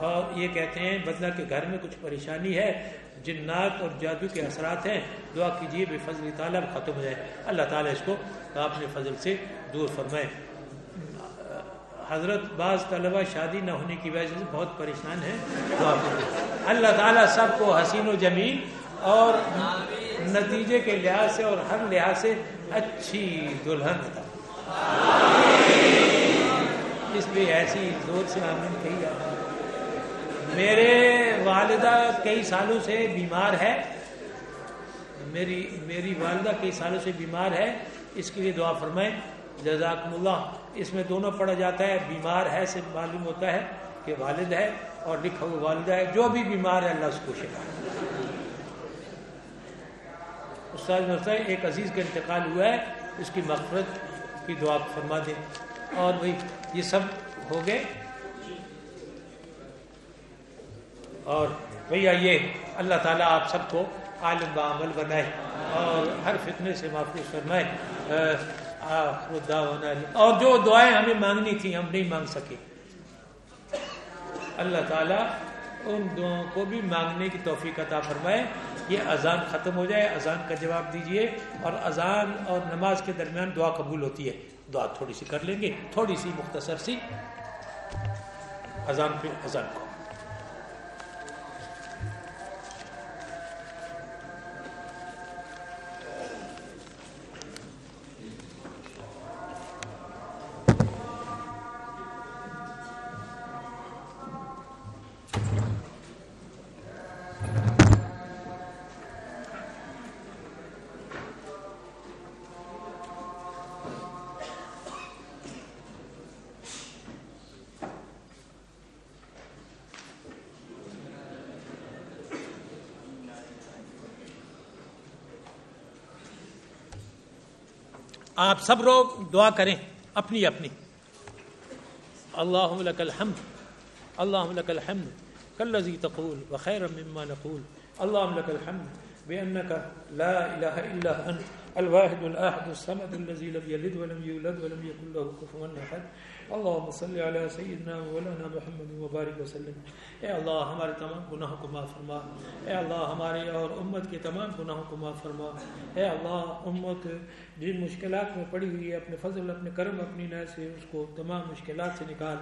اور یہ کہتے ہیں، بدلہ کہ گھر میں کچھ پریشانی ہے، جنات اور جادو کے اثرات ہیں۔ دعا کیجیے بے فضل تعالیٰ ختم ہو جائے۔ اللہ تعالیٰ اس کو اپنے فضل سے دور فرمائے۔ حضرت بعض طلبہ شادی نہ ہونے کی وجہ سے بہت پریشان ہیں۔ دعا اللہ تعالیٰ سب کو حسین و جمیل اور نتیجے کے لحاظ سے اور ہر لحاظ سے اچھی دلہن تھا اس لیے ایسی زور سے آمین کہی جاتی میرے والدہ کئی سالوں سے بیمار ہے۔ میری میری والدہ کئی سالوں سے بیمار ہے۔ اس کے لیے دعا فرمائیں۔ جزاکم اللہ۔ اس میں دونوں پڑھا جاتا ہے۔ بیمار ہے سے معلوم ہوتا ہے کہ والد ہے اور لکھا ہوا والدہ ہے۔ جو بھی بیمار ہے اللہ اس کو شفا استاد ایک عزیز کا انتقال ہوا ہے۔ اس کی مغفرت کی دعا فرما دیں۔ اور وہی یہ سب ہو گئے۔ اور بھیا یہ اللہ تعالیٰ آپ سب کو عالم بعمل بنائے اور ہر فتنے سے محفوظ فرمائے۔ اور جو دعائیں ہمیں مانگنی تھیں، ہم نہیں مانگ سکے۔ اللہ تعالیٰ ان دعاؤں کو بھی مانگنے کی توفیق عطا فرمائے۔ یہ اذان ختم ہو جائے، اذان کا جواب دیجیے۔ اور اذان اور نماز کے درمیان دعا قبول ہوتی ہے۔ دعا تھوڑی سی کر لیں گے، تھوڑی سی مختصر سی۔ اذان پہ اذان کو۔ آپ سب لوگ دعا کریں، اپنی اپنی۔ اللہ لك الحمد اللہ لك الحمد كالذي تقول وخيرا مما نقول۔ اللهم لك الحمد بأنك لا إله إلا أنت الواحد الأحد الصمد الذي لم يلد ولم يولد ولم يكن له كفوا أحد. اللهم صل على سيدنا مولانا محمد مبارک وسلم. اے اللہ، ہمارے تمام گناہوں کو معاف فرما. اے اللہ، ہمارے اور امت کے تمام گناہوں کو معاف فرما. اے اللہ، امت جن مشکلات میں پڑی ہوئی ہے، اپنے فضل، اپنے کرم، اپنی عنایت سے اس کو تمام مشکلات سے نکال.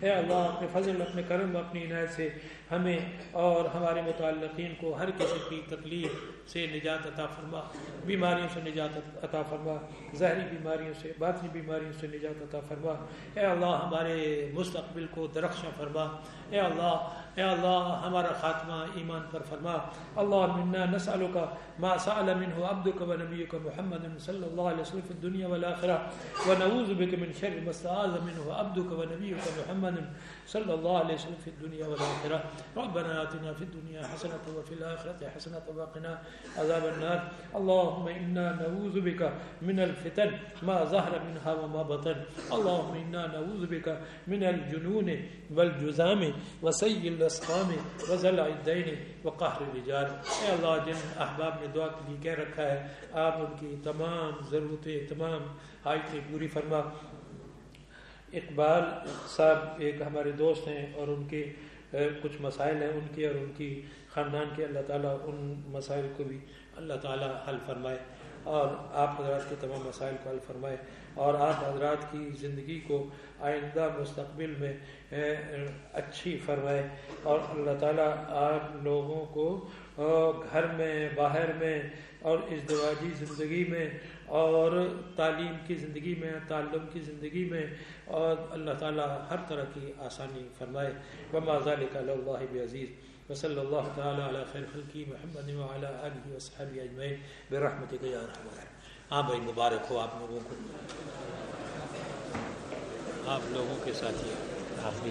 اے اللہ، اپنے فضل، اپنے کرم، اپنی عنایت سے ہمیں اور ہمارے متعلقین کو ہر کسی کی تکلیف سے نجات عطا فرما، بیماریوں سے نجات عطا فرما ظاہری بیماریوں سے، باطنی بیماریوں سے نجات عطا فرما۔ اے اللہ ہمارے مستقبل کو درخشاں فرما۔ اے اللہ اے اللہ ہمارا خاتمہ ایمان پر فرما۔ اللہ منا نسألک ما سأل منه عبدك ونبيك محمد صلى الله عليه وسلم في الدنيا والآخرة ونعوذ بك من شر ما استعاذ منه عبدك ونبيك محمد صلى الله عليه وسلم في الدنيا والآخرة ربنا آتنا في الدنيا حسنة وفي الآخرة حسنة وقنا عذاب النار۔ اللهم إنا نعوذ بك من الفتن ما ظهر منها وما بطن۔ اللهم إنا نعوذ بك من الجنون والجزام وسيء الأسقام وزلع الدين وقهر الرجال۔ اے اللہ، جن احباب نے دعا کے لیے کہہ رکھا ہے، آپ ان کی تمام ضرورتیں، تمام حاجتیں پوری فرما۔ اقبال صاحب ایک ہمارے دوست ہیں اور ان کے کچھ مسائل ہیں ان کے اور ان کی خاندان کے۔ اللہ تعالیٰ ان مسائل کو بھی اللہ تعالیٰ حل فرمائے اور آپ حضرات کے تمام مسائل کو حل فرمائے۔ اور آپ حضرات کی زندگی کو آئندہ مستقبل میں اچھی فرمائے اور اللہ تعالیٰ آپ لوگوں کو گھر میں، باہر میں اور ازدواجی زندگی میں اور تعلیم کی زندگی میں، تعلم کی زندگی میں اور اللہ تعالیٰ ہر طرح کی آسانی فرمائے۔ وما ذلك اللہ بعزیز۔ وصلی اللہ تعالیٰ علی خیر خلقی محمد وعلی آلہ وصحبہ اجمعین۔ برحمتک یا ہاں بھائی مبارک ہو آپ لوگوں کو۔ آپ لوگوں کے ساتھ یہ آخری